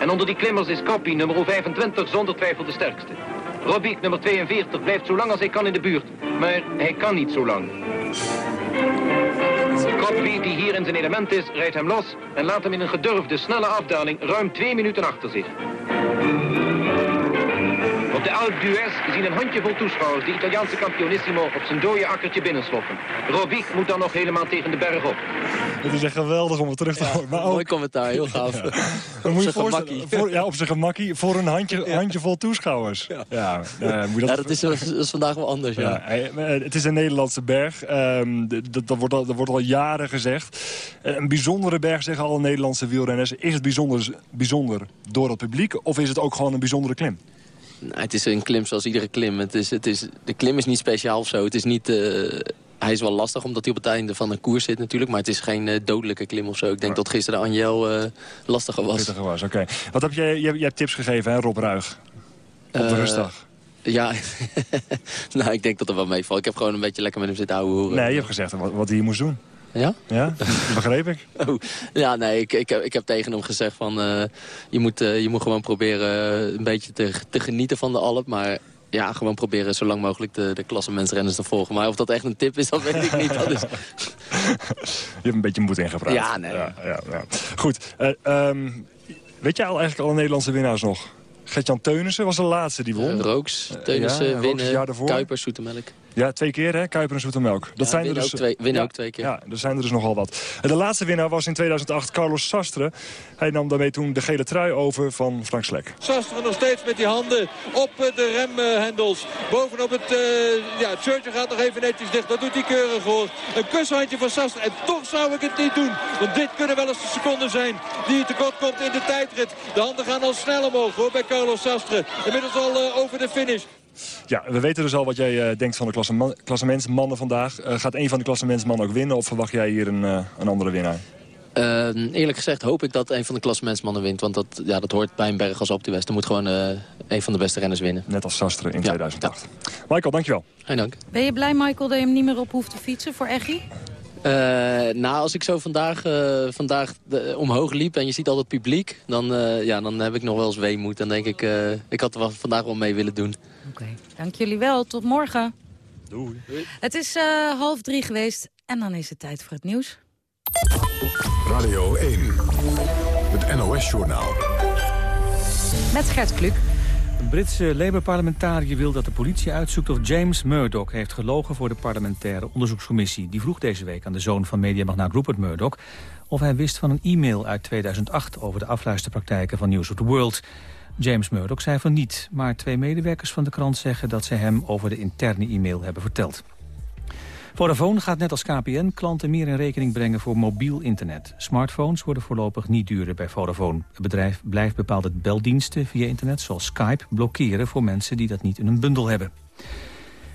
En onder die klimmers is Kappie nummer 25 zonder twijfel de sterkste. Robiek nummer 42 blijft zo lang als hij kan in de buurt. Maar hij kan niet zo lang. Kappie, die hier in zijn element is, rijdt hem los... en laat hem in een gedurfde, snelle afdaling ruim twee minuten achter zich. Op de Alpe d'Huez zien een handjevol toeschouwers de Italiaanse kampionissimo op zijn dode akkertje binnensloppen. Robiek moet dan nog helemaal tegen de berg op. Het is echt geweldig om het terug te horen. Maar ook, Mooi commentaar, heel gaaf. dan moet je zijn voorstellen, gemakkie. voor, ja, op zijn gemakkie voor een handje, handjevol toeschouwers. Ja, eh, moet Ja, dat is, dat is vandaag wel anders, ja. Ja, eh, het is een Nederlandse berg. Ehm, dat, wordt al, dat wordt al jaren gezegd. Eh, een bijzondere berg, zeggen alle Nederlandse wielrenners. Is het bijzonder, bijzonder door het publiek of is het ook gewoon een bijzondere klim? Nou, het is een klim zoals iedere klim. Het is, het is, de klim is niet speciaal of zo. Het is niet... eh, hij is wel lastig omdat hij op het einde van een koers zit natuurlijk. Maar het is geen eh, dodelijke klim of zo. Ik denk dat gisteren Anjel eh, lastiger was. Pittiger was, oké. Wat heb je, je, je hebt tips gegeven, hè, Rob Ruig? Op de rustdag. Ja, nou ik denk dat er wel meevalt. Ik heb gewoon een beetje lekker met hem zitten ouwe horen. Nee, je hebt gezegd wat, wat hij moest doen. Ja? Ja, dat begreep ik. Oh, ja, nee, ik, ik, heb, ik heb tegen hem gezegd van... eh, je, moet, eh, je moet gewoon proberen eh, een beetje te, te genieten van de Alp. Maar ja, gewoon proberen zo lang mogelijk de, de klassementsrenners te volgen. Maar of dat echt een tip is, dat weet ik niet. Dat is... Je hebt een beetje moed ingepraat. Ja, nee. Ja, ja, ja. Goed, eh, ehm, Weet jij al eigenlijk alle Nederlandse winnaars nog? Gert-Jan Teunissen was de laatste die won. Uh, Rooks, Teunissen, winnen. Kuipers, Zoetemelk. Ja, twee keer hè, Kuiper en Zoetemelk. Dat Ja, zijn er winnen dus, ook twee- winnen ja, ook twee keer. Ja, er zijn er dus nogal wat. En de laatste winnaar was in 2008 Carlos Sastre. Hij nam daarmee toen de gele trui over van Frank Slek. Sastre nog steeds met die handen op eh, de remhendels. Bovenop het, eh, ja, het shirtje gaat nog even netjes dicht. Dat doet hij keurig hoor. Een kushandje van Sastre. En toch zou ik het niet doen. Want dit kunnen wel eens de seconden zijn die tekort komt in de tijdrit. De handen gaan al snel omhoog hoor bij Carlos Sastre. Inmiddels al eh, over de finish. Ja, we weten dus al wat jij eh, denkt van de klassema- klassementsmannen vandaag. Eh, gaat een van de klassementsmannen ook winnen of verwacht jij hier een, eh, een andere winnaar? Eh, eerlijk gezegd hoop ik dat een van de klassementsmannen wint. Want dat, ja, dat hoort bij een berg als op de West. Er moet gewoon eh, een van de beste renners winnen. Net als Sastre in 2008. Michael, dankjewel. Geen dank. Ben je blij, Michael, dat je hem niet meer op hoeft te fietsen voor Eggy? Eh, nou, als ik zo vandaag, eh, vandaag de- omhoog liep en je ziet al het publiek... Dan, eh, ja, dan heb ik nog wel eens weemoed. Dan denk ik, eh, ik had er wel vandaag wel mee willen doen. Dank jullie wel. Tot morgen. Doei. Het is eh, half drie geweest en dan is het tijd voor het nieuws. Radio 1, het NOS-journaal. Met Gert Kluk. Een Britse Labour-parlementariër wil dat de politie uitzoekt of James Murdoch heeft gelogen voor de parlementaire onderzoekscommissie. Die vroeg deze week aan de zoon van mediamagnaat Rupert Murdoch of hij wist van een e-mail uit 2008 over de afluisterpraktijken van News of the World. James Murdoch zei van niet, maar twee medewerkers van de krant zeggen dat ze hem over de interne e-mail hebben verteld. Vodafone gaat net als KPN klanten meer in rekening brengen voor mobiel internet. Smartphones worden voorlopig niet duurder bij Vodafone. Het bedrijf blijft bepaalde beldiensten via internet zoals Skype blokkeren voor mensen die dat niet in een bundel hebben.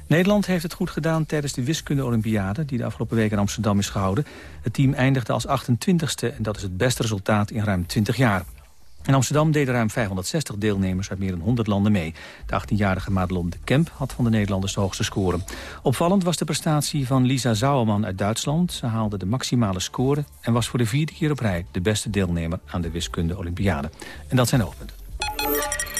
Nederland heeft het goed gedaan tijdens de wiskunde-olympiade... die de afgelopen week in Amsterdam is gehouden. Het team eindigde als 28ste en dat is het beste resultaat in ruim 20 jaar. In Amsterdam deden ruim 560 deelnemers uit meer dan 100 landen mee. De 18-jarige Madelon de Kemp had van de Nederlanders de hoogste score. Opvallend was de prestatie van Lisa Zouwerman uit Duitsland. Ze haalde de maximale score en was voor de vierde keer op rij... de beste deelnemer aan de wiskunde-olympiade. En dat zijn de hoofdpunten.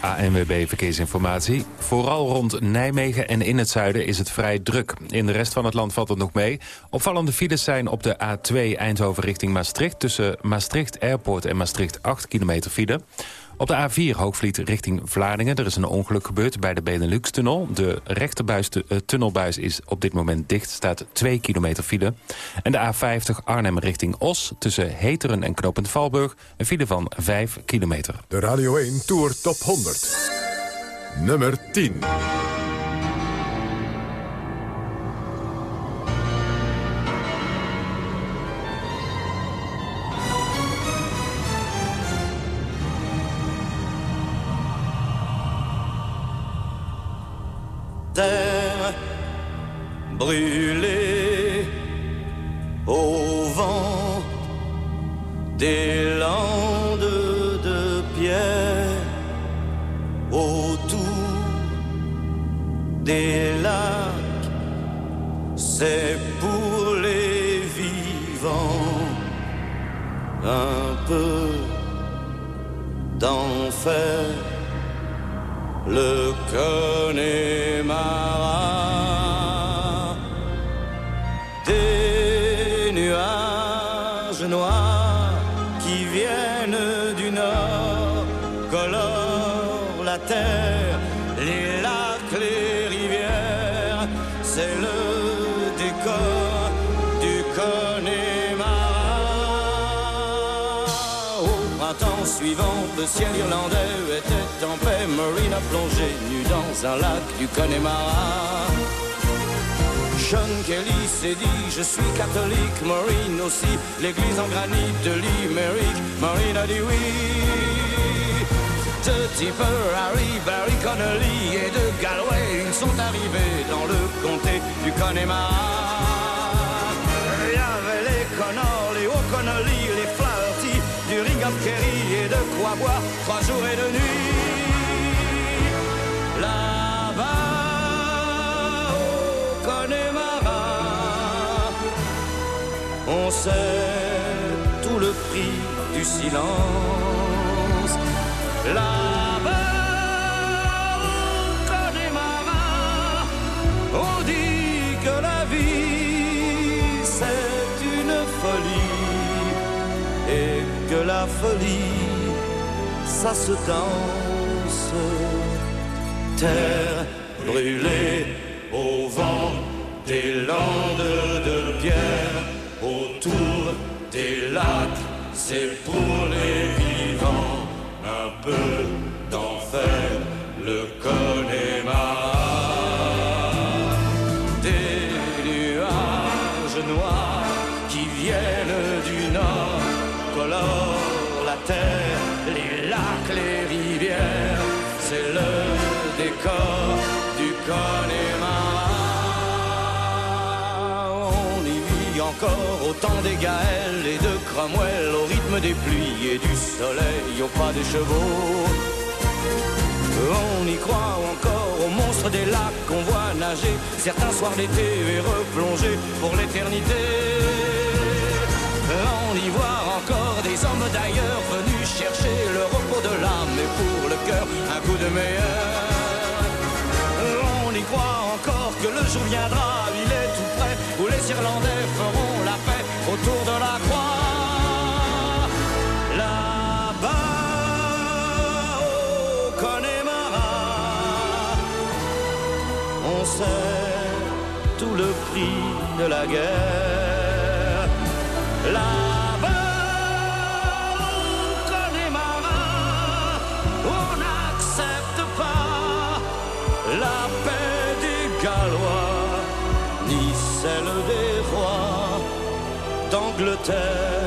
ANWB Verkeersinformatie. Vooral rond Nijmegen en in het zuiden is het vrij druk. In de rest van het land valt het nog mee. Opvallende files zijn op de A2 Eindhoven richting Maastricht... tussen Maastricht Airport en Maastricht 8 kilometer file. Op de A4 Hoogvliet richting Vlaardingen. Er is een ongeluk gebeurd bij de Benelux-tunnel. De rechterbuis, de, eh, tunnelbuis is op dit moment dicht. staat 2 kilometer file. En de A50 Arnhem richting Os. Tussen Heteren en Knopend Valburg. Een file van 5 kilometer. De Radio 1 Tour Top 100. Nummer 10. Brûlée au vent des landes de pierre autour des lacs. C'est pour les vivants un peu d'enfer. Le Connemara le ciel irlandais était en paix. Marine a plongé nu dans un lac du Connemara. Sean Kelly s'est dit je suis catholique, Maureen aussi, l'église en granit de Limerick, Maureen a dit oui. De Tipper, Harry, Barry Connolly et de Galway, ils sont arrivés dans le comté du Connemara. Il y avait les Connors, les O'Connolly, les Flaherty, du Ring of Kerry trois jours et deux nuits. Là-bas, au Connemara, on sait tout le prix du silence. Là-bas, au Connemara, on dit que la vie c'est une folie et que la folie ça se danse. Terre brûlée au vent des landes de pierre, autour des lacs, c'est pour les vivants un peu au temps des Gaëls et de Cromwell, au rythme des pluies et du soleil, au pas des chevaux. On y croit encore aux monstres des lacs qu'on voit nager certains soirs d'été et replonger pour l'éternité. On y voit encore des hommes d'ailleurs venus chercher le repos de l'âme et pour le cœur un coup de meilleur. On y croit encore que le jour viendra, il est tout près, où les Irlandais feront autour de la croix. Là-bas, au Connemara, on sait tout le prix de la guerre. d'Angleterre.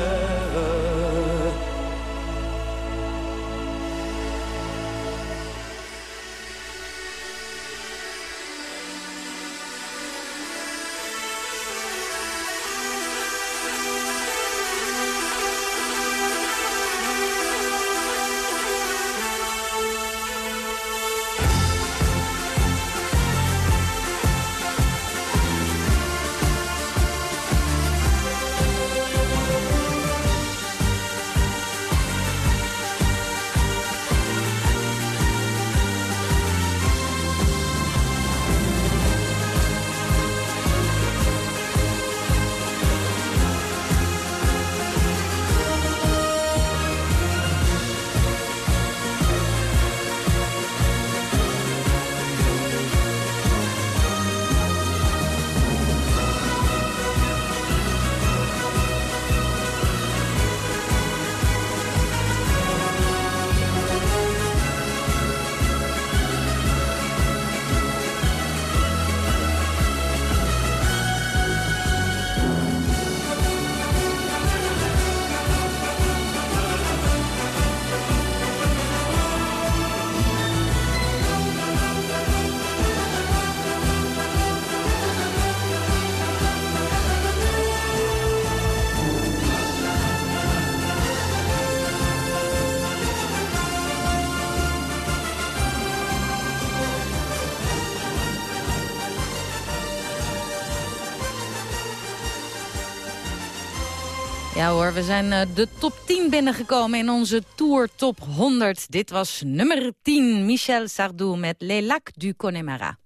Ja hoor, we zijn eh, de top 10 binnengekomen in onze Tour Top 100. Dit was nummer 10, Michel Sardou met Les Lacs du Connemara.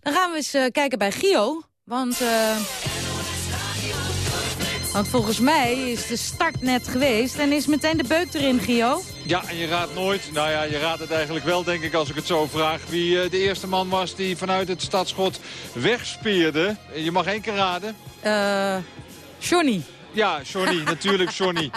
Dan gaan we eens eh, kijken bij Gio, want... eh, want volgens mij is de start net geweest en is meteen de beuk erin, Gio. Ja, en je raadt nooit, nou ja, je raadt het eigenlijk wel, denk ik, als ik het zo vraag... wie de eerste man was die vanuit het stadschot wegspeerde. Je mag één keer raden. Eh Johnny. Ja, Johnny, natuurlijk Johnny.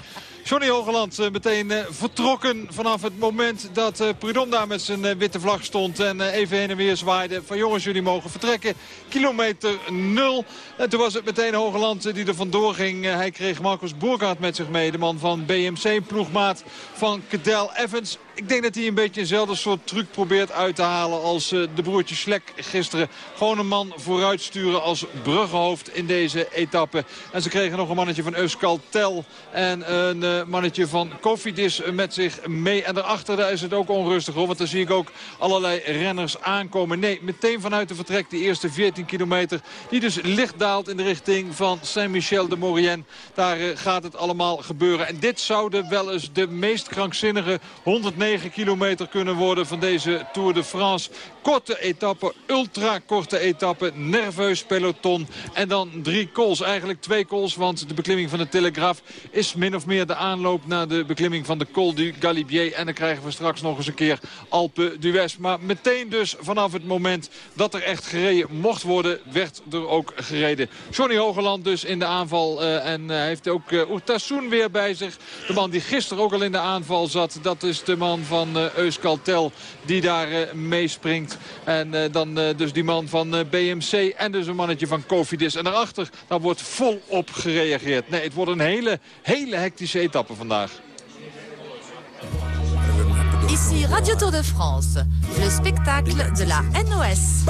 Johnny Hogeland eh, meteen eh, vertrokken vanaf het moment dat eh, Prudhomme daar met zijn witte vlag stond. En even heen en weer zwaaide van jongens jullie mogen vertrekken. Kilometer nul. En toen was het meteen Hogeland die er vandoor ging. Hij kreeg Marcus Boergaard met zich mee. De man van BMC, ploegmaat van Cadel Evans. Ik denk dat hij een beetje eenzelfde soort truc probeert uit te halen als eh, de broertje Slek gisteren. Gewoon een man vooruit sturen als bruggenhoofd in deze etappe. En ze kregen nog een mannetje van Euskaltel en een eh, mannetje van Kofidis met zich mee. En daarachter daar is het ook onrustig hoor, want daar zie ik ook allerlei renners aankomen. Nee, meteen vanuit de vertrek die eerste 14 kilometer. Die dus licht daalt in de richting van Saint-Michel de Maurienne. Daar eh, gaat het allemaal gebeuren. En dit zouden wel eens de meest krankzinnige 109 kilometer kunnen worden van deze Tour de France. Korte etappe, ultra korte etappe, nerveus peloton. En dan drie calls, eigenlijk twee calls, want de beklimming van de Telegraaf is min of meer de aanloop naar de beklimming van de Col du Galibier. En dan krijgen we straks nog eens een keer Alpe d'Huez. Maar meteen dus vanaf het moment dat er echt gereden mocht worden, werd er ook gereden. Johnny Hogeland dus in de aanval. eh, en hij heeft ook uh, weer bij zich. De man die gisteren ook al in de aanval zat. Dat is de man van Euskaltel die daar uh, En uh, dan uh, dus die man van uh, BMC en dus een mannetje van Cofidis. En daarachter daar wordt volop gereageerd. Nee, het wordt een hele, hele hectische etappe vandaag. Ici Radio Tour de France, le spectacle de la NOS.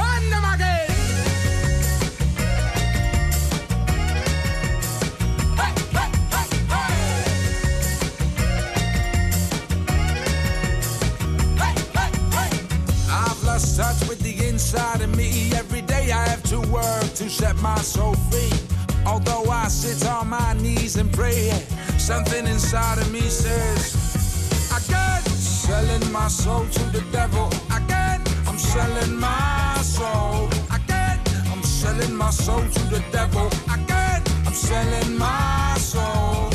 Touch with the inside of me. Every day I have to work to set my soul free. Although I sit on my knees and pray, something inside of me says, Again, selling my soul to the devil. Again, I'm selling my soul. Again, I'm selling my soul to the devil. Again, I'm selling my soul.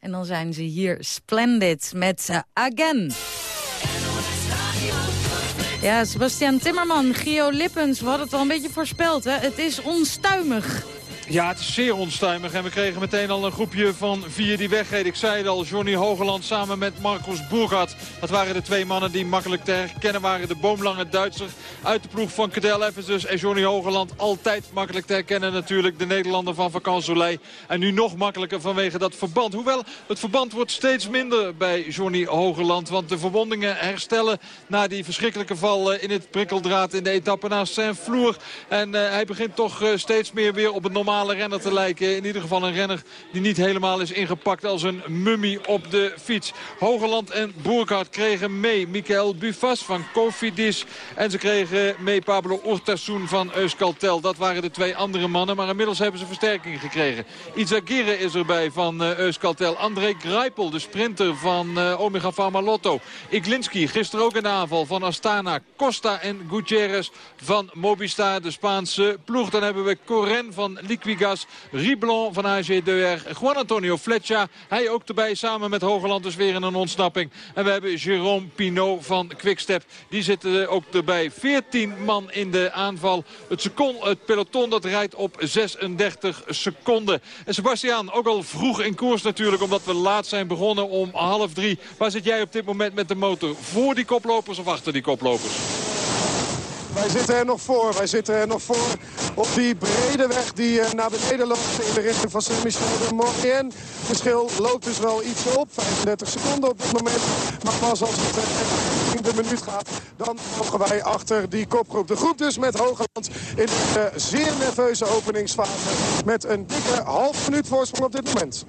En dan zijn ze hier splendid met eh, Again. Ja, Sebastian Timmerman, Gio Lippens, we hadden het al een beetje voorspeld. Hè? Het is onstuimig. Ja, het is zeer onstuimig. En we kregen meteen al een groepje van vier die wegreden. Ik zei het al, Johnny Hogeland samen met Marcus Boergat. Dat waren de twee mannen die makkelijk te herkennen waren. De boomlange Duitser uit de ploeg van Cadel Evans dus. En Johnny Hogeland altijd makkelijk te herkennen natuurlijk. De Nederlander van Vacan Soleil. En nu nog makkelijker vanwege dat verband. Hoewel, het verband wordt steeds minder bij Johnny Hogeland. Want de verwondingen herstellen na die verschrikkelijke val eh, in het prikkeldraad in de etappe naast Saint-Flour. En eh, hij begint toch eh, steeds meer weer op het normale normale renner te lijken. In ieder geval een renner die niet helemaal is ingepakt als een mummie op de fiets. Hogeland en Boerkart kregen mee Michael Bufas van Cofidis. En ze kregen mee Pablo Urtasun van Euskaltel. Dat waren de twee andere mannen. Maar inmiddels hebben ze versterking gekregen. Izagirre is erbij van uh, Euskaltel. André Greipel, de sprinter van uh, Omega Pharma Lotto. Iglinski, gisteren ook in de aanval van Astana. Costa en Gutierrez van Mobistar, de Spaanse ploeg. Dan hebben we Coren van Liquigas. Riblon van AG2R. Juan Antonio Fletcher. Hij ook erbij samen met Hogeland dus weer in een ontsnapping. En we hebben Jérôme Pinot van Quickstep. Die zitten ook erbij. 14 man in de aanval. Het, second, het peloton dat rijdt op 36 seconden. En Sebastiaan, ook al vroeg in koers natuurlijk. Omdat we laat zijn begonnen om half drie. Waar zit jij op dit moment met de motor? Voor die koplopers of achter die koplopers? Wij zitten er nog voor. Wij zitten er nog voor op die brede weg die uh, naar beneden loopt in de richting van Saint-Michel de. Het verschil loopt dus wel iets op. 35 seconden op dit moment. Maar pas als het uh, de minuut gaat, dan mogen wij achter die kopgroep. De groep dus met Hogeland in de zeer nerveuze openingsfase. Met een dikke half minuut voorsprong op dit moment.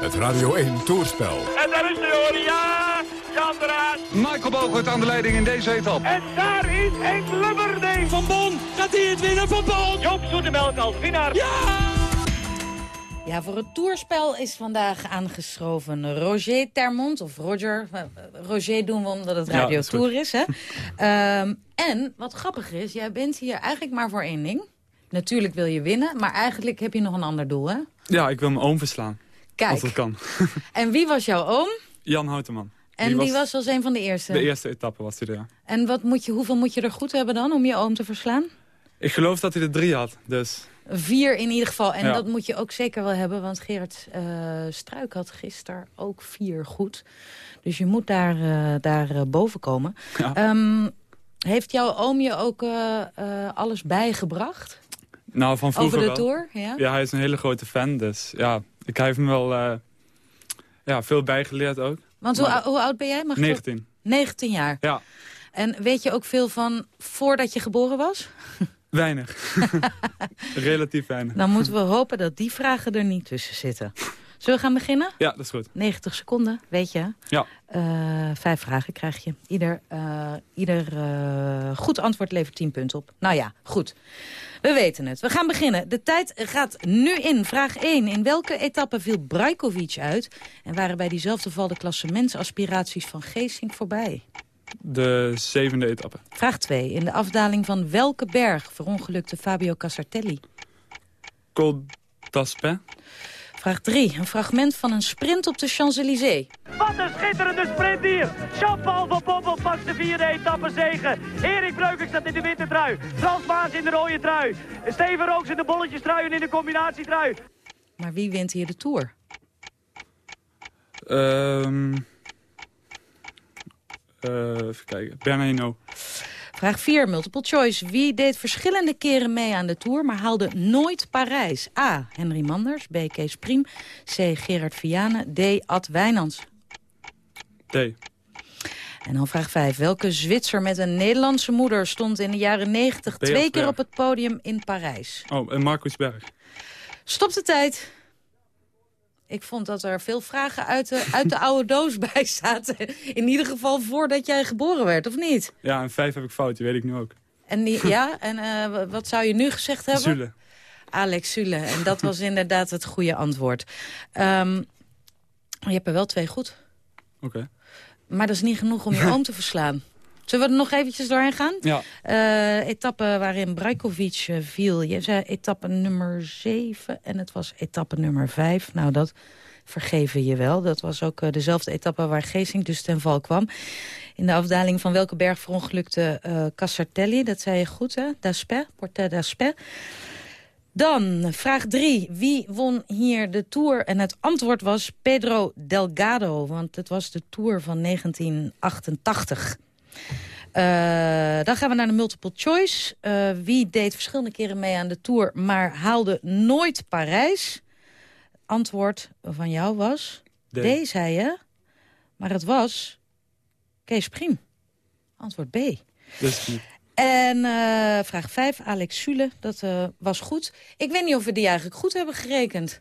Het Radio 1 Toerspel. En daar is de hoor, ja, Jandraat. Michael Bogert aan de leiding in deze etappe. En daar is Henk Lubberding. Van Bon, gaat hij het winnen van Bon? Joop Zoetemelk als winnaar. Ja! Ja, voor het toerspel is vandaag aangeschoven Roger Termont, of Roger. Roger doen we omdat het Radio Ja, is Tour is, hè? Ehm, en, wat grappig is, jij bent hier eigenlijk maar voor één ding. Natuurlijk wil je winnen, maar eigenlijk heb je nog een ander doel, hè? Ja, ik wil mijn oom verslaan. Kijk. Als dat kan. En wie was jouw oom? Jan Houteman. En die, was... als een van de eerste. De eerste etappe was hij er, ja. En wat moet je, hoeveel moet je er goed hebben dan om je oom te verslaan? Ik geloof dat hij er drie had, dus... Vier in ieder geval. En Ja. dat moet je ook zeker wel hebben. Want Gerard eh, Struik had gisteren ook vier goed. Dus je moet daar, eh, daar eh, boven komen. Ja. Ehm, heeft jouw oom je ook alles bijgebracht? Nou, van vroeger Over de wel. Tour, ja? hij is een hele grote fan, dus ja, ik heb hem wel eh, ja, veel bijgeleerd ook. Want hoe, hoe oud ben jij? Mag ik dat- 19. 19 jaar. Ja, En weet je ook veel van voordat je geboren was? weinig. Relatief weinig. Dan moeten we hopen dat die vragen er niet tussen zitten. Zullen we gaan beginnen? Ja, dat is goed. 90 seconden, weet je. Ja. Eh, vijf vragen krijg je. Ieder, eh, ieder eh, goed antwoord levert 10 punten op. Nou ja, goed. We weten het. We gaan beginnen. De tijd gaat nu in. Vraag 1. In welke etappe viel Brajkovic uit? En waren bij diezelfde val de klassementsaspiraties van Geesink voorbij? De zevende etappe. Vraag 2. In de afdaling van welke berg verongelukte Fabio Casartelli? Col d'Aspin. Vraag 3. Een fragment van een sprint op de Champs-Élysées. Wat een schitterende sprint hier. Jean-Paul van Poppel pakt de vierde etappe zegen. Erik Breukers staat in de witte trui. Frans Maas in de rode trui. Steven Rooks in de bolletjestrui en in de combinatietrui. Maar wie wint hier de Tour? Ehm eh, even kijken. Bernardino. Vraag 4, multiple choice. Wie deed verschillende keren mee aan de Tour, maar haalde nooit Parijs? A. Henry Manders. B. Kees Priem. C. Gerard Vianen. D. Ad Wijnands. D. En dan vraag 5. Welke Zwitser met een Nederlandse moeder stond in de jaren 90 Beat twee keer op het podium in Parijs? Oh, en Marcus Berg. Stop de tijd. Ik vond dat er veel vragen uit de, uit de oude doos bij zaten. In ieder geval voordat jij geboren werd, of niet? Ja, en vijf heb ik fout, die weet ik nu ook. En die, ja, en eh, wat zou je nu gezegd hebben? Zule. Alex Zule. En dat was inderdaad het goede antwoord. Ehm, je hebt er wel twee goed. Oké. Maar dat is niet genoeg om je oom te verslaan. Zullen we er nog eventjes doorheen gaan? Ja. Eh, etappe waarin Brajkovic eh, viel. Je zei etappe nummer 7 en het was etappe nummer 5. Nou, dat vergeven je wel. Dat was ook eh, dezelfde etappe waar Geesink dus ten val kwam. In de afdaling van welke berg verongelukte eh Casartelli? Dat zei je goed, hè? D'Aspet, Portet d'Aspet. Dan, vraag 3. Wie won hier de Tour? En het antwoord was Pedro Delgado, want het was de Tour van 1988. Eh, dan gaan we naar de multiple choice. Eh, wie deed verschillende keren mee aan de Tour, maar haalde nooit Parijs? Antwoord van jou was... D. D, zei je. Maar het was Kees Priem. Antwoord B. Dus. En eh, vraag 5, Alex Sule, dat was goed. Ik weet niet of we die eigenlijk goed hebben gerekend.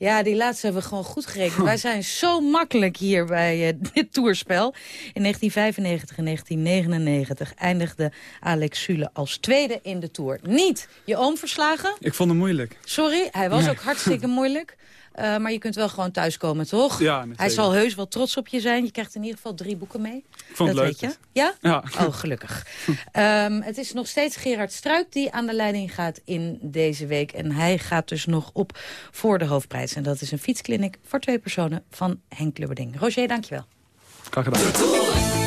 Ja, die laatste hebben we gewoon goed gerekend. Wij zijn zo makkelijk hier bij eh, dit toerspel. In 1995 en 1999 eindigde Alex Sule als tweede in de Tour. Niet je oom verslagen. Ik vond het moeilijk. Sorry, hij was Nee. ook hartstikke moeilijk. Eh, maar je kunt wel gewoon thuiskomen, toch? Ja, Hij zeker. zal heus wel trots op je zijn. Je krijgt in ieder geval drie boeken mee. Ik vond het dat leuk, weet je. Ja? Ja. Oh, gelukkig. Ehm, het is nog steeds Gerard Struik die aan de leiding gaat in deze week. En hij gaat dus nog op voor de hoofdprijs. En dat is een fietskliniek voor twee personen van Henk Lubberding. Roger, dankjewel. Kan gedaan.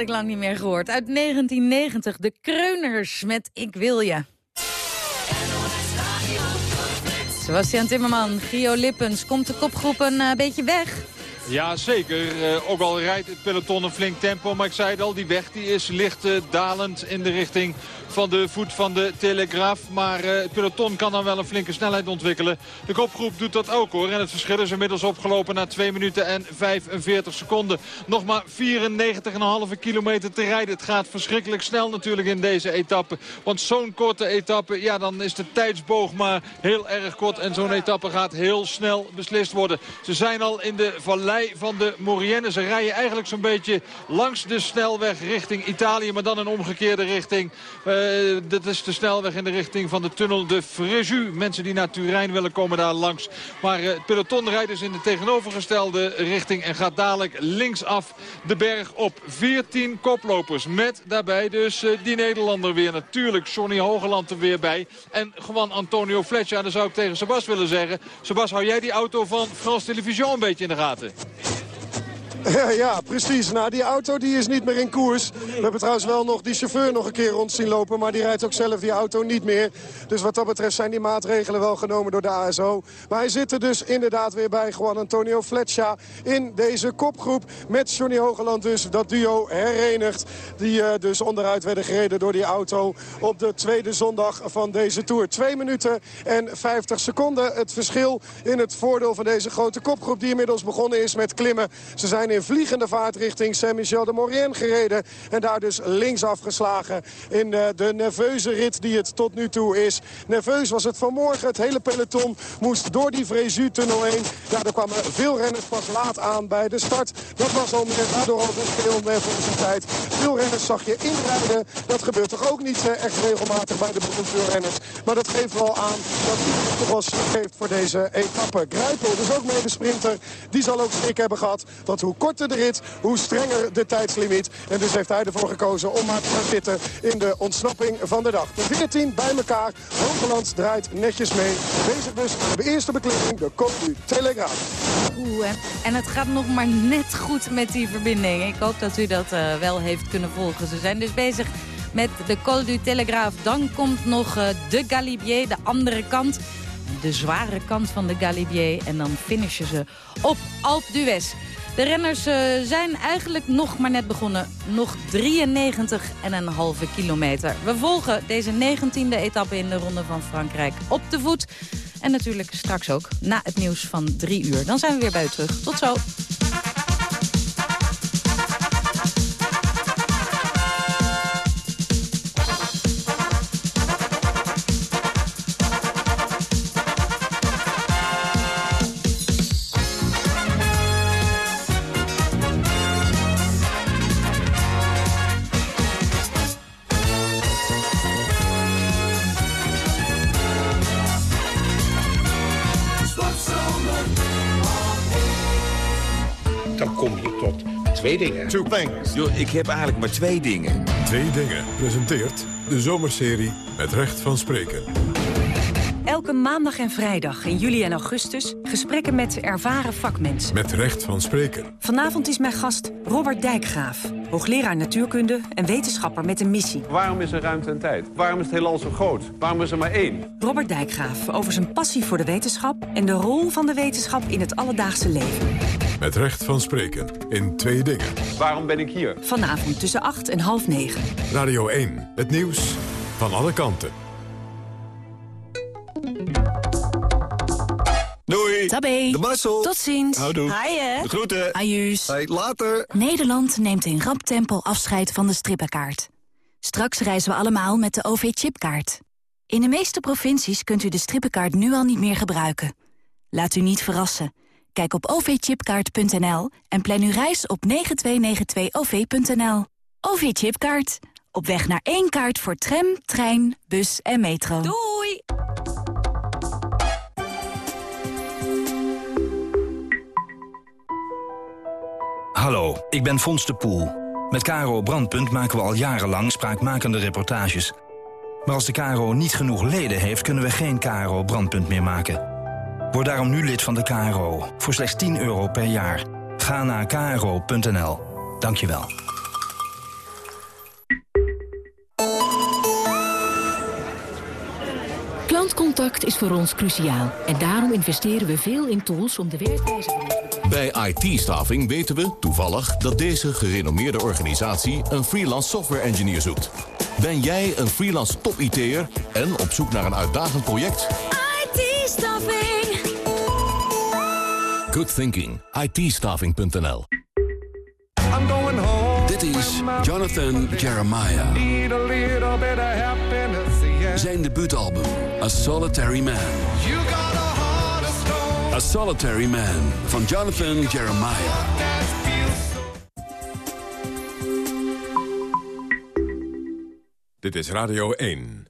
Ik lang niet meer gehoord. Uit 1990, de Kreuners met Ik Wil Je. Sebastian Timmerman, Gio Lippens, komt de kopgroep een eh, beetje weg? Ja, zeker. Eh, ook al rijdt het peloton een flink tempo. Maar ik zei het al, die weg die is licht eh, dalend in de richting van de voet van de Telegraaf. Maar eh, het peloton kan dan wel een flinke snelheid ontwikkelen. De kopgroep doet dat ook hoor. En het verschil is inmiddels opgelopen na 2 minuten en 45 seconden. Nog maar 94,5 kilometer te rijden. Het gaat verschrikkelijk snel natuurlijk in deze etappe. Want zo'n korte etappe, ja dan is de tijdsboog maar heel erg kort. En zo'n etappe gaat heel snel beslist worden. Ze zijn al in de vallei vallei van de Morienne. Ze rijden eigenlijk zo'n beetje langs de snelweg richting Italië, maar dan in omgekeerde richting. Uh, dat is de snelweg in de richting van de tunnel de Fréjus. Mensen die naar Turijn willen komen daar langs. Maar uh, het peloton rijdt dus in de tegenovergestelde richting en gaat dadelijk linksaf de berg op. 14 koplopers met daarbij dus uh, die Nederlander weer. Natuurlijk Johnny Hogeland er weer bij. En gewoon Antonio Fletcher. En dan zou ik tegen Sebas willen zeggen. Sebas, hou jij die auto van France Television een beetje in de gaten? Yeah. Ja, precies. Nou, die auto die is niet meer in koers. We hebben trouwens wel nog die chauffeur nog een keer rond zien lopen. Maar die rijdt ook zelf die auto niet meer. Dus wat dat betreft zijn die maatregelen wel genomen door de ASO. Maar hij zit dus inderdaad weer bij Juan Antonio Fletcher in deze kopgroep. Met Johnny Hogeland dus dat duo herenigd. Die uh, dus onderuit werden gereden door die auto op de tweede zondag van deze Tour. 2 minuten en 50 seconden. Het verschil in het voordeel van deze grote kopgroep die inmiddels begonnen is met klimmen. Ze zijn in vliegende vaart richting Saint-Michel de Maurienne gereden. En daar dus links afgeslagen in uh, de nerveuze rit die het tot nu toe is. Nerveus was het vanmorgen. Het hele peloton moest door die Fréjus-tunnel heen. Ja, er kwamen veel renners pas laat aan bij de start. Dat was al meer daardoor al veel tijd. Veel renners zag je inrijden. Dat gebeurt toch ook niet uh, echt regelmatig bij de renners. Maar dat geeft wel aan dat hij toch geeft voor deze etappe. Grijpel, dus ook mede sprinter, die zal ook schrik hebben gehad. Want hoe korter de rit, hoe strenger de tijdslimiet. En dus heeft hij ervoor gekozen om maar te gaan zitten in de ontsnapping van de dag. De 14 bij elkaar. Hogeland draait netjes mee. Bezig dus de eerste beklimming, de Col du Telegraaf. Oeh, en het gaat nog maar net goed met die verbinding. Ik hoop dat u dat uh, wel heeft kunnen volgen. Ze zijn dus bezig met de Col du Telegraaf. Dan komt nog uh, de Galibier, de andere kant. De zware kant van de Galibier. En dan finishen ze op Alpe d'Huez. De renners uh, zijn eigenlijk nog maar net begonnen. Nog 93,5 kilometer. We volgen deze 19e etappe in de Ronde van Frankrijk op de voet. En natuurlijk straks ook na het nieuws van 3 uur. Dan zijn we weer bij u terug. Tot zo. Twee dingen. Two things. Yo, ik heb eigenlijk maar twee dingen. Twee dingen presenteert de zomerserie met recht van spreken. Elke maandag en vrijdag in juli en augustus gesprekken met ervaren vakmensen. Met recht van spreken. Vanavond is mijn gast Robert Dijkgraaf. Hoogleraar natuurkunde en wetenschapper met een missie. Waarom is er ruimte en tijd? Waarom is het heelal zo groot? Waarom is er maar één? Robert Dijkgraaf over zijn passie voor de wetenschap... en de rol van de wetenschap in het alledaagse leven. Met recht van spreken in twee dingen. Waarom ben ik hier? Vanavond tussen 8 en half 9. Radio 1, het nieuws van alle kanten. Doei. Tabé. De Marcel. Tot ziens. Houdoe. Haaien. De groeten. Ajuus. Hey, later. Nederland neemt in rap tempo afscheid van de strippenkaart. Straks reizen we allemaal met de OV-chipkaart. In de meeste provincies kunt u de strippenkaart nu al niet meer gebruiken. Laat u niet verrassen. Kijk op ovchipkaart.nl en plan uw reis op 9292-OV.nL. OV-chipkaart. Op weg naar één kaart voor tram, trein, bus en metro. Doei! Hallo, ik ben Fons de Poel. Met Caro Brandpunt maken we al jarenlang spraakmakende reportages. Maar als de KRO niet genoeg leden heeft, kunnen we geen KRO Brandpunt meer maken. Word daarom nu lid van de KRO, voor slechts 10 euro per jaar. Ga naar kro.nl. Dank je wel. Klantcontact is voor ons cruciaal. En daarom investeren we veel in tools om de werkwijze van Bij IT-staffing weten we, toevallig, dat deze gerenommeerde organisatie een freelance software engineer zoekt. Ben jij een freelance top-IT'er en op zoek naar een uitdagend project? IT-staffing. Good thinking. it Dit is Jonathan Jeremiah. Zijn debuutalbum, A Solitary Man. A Solitary Man van Jonathan Jeremiah. Dit is Radio 1.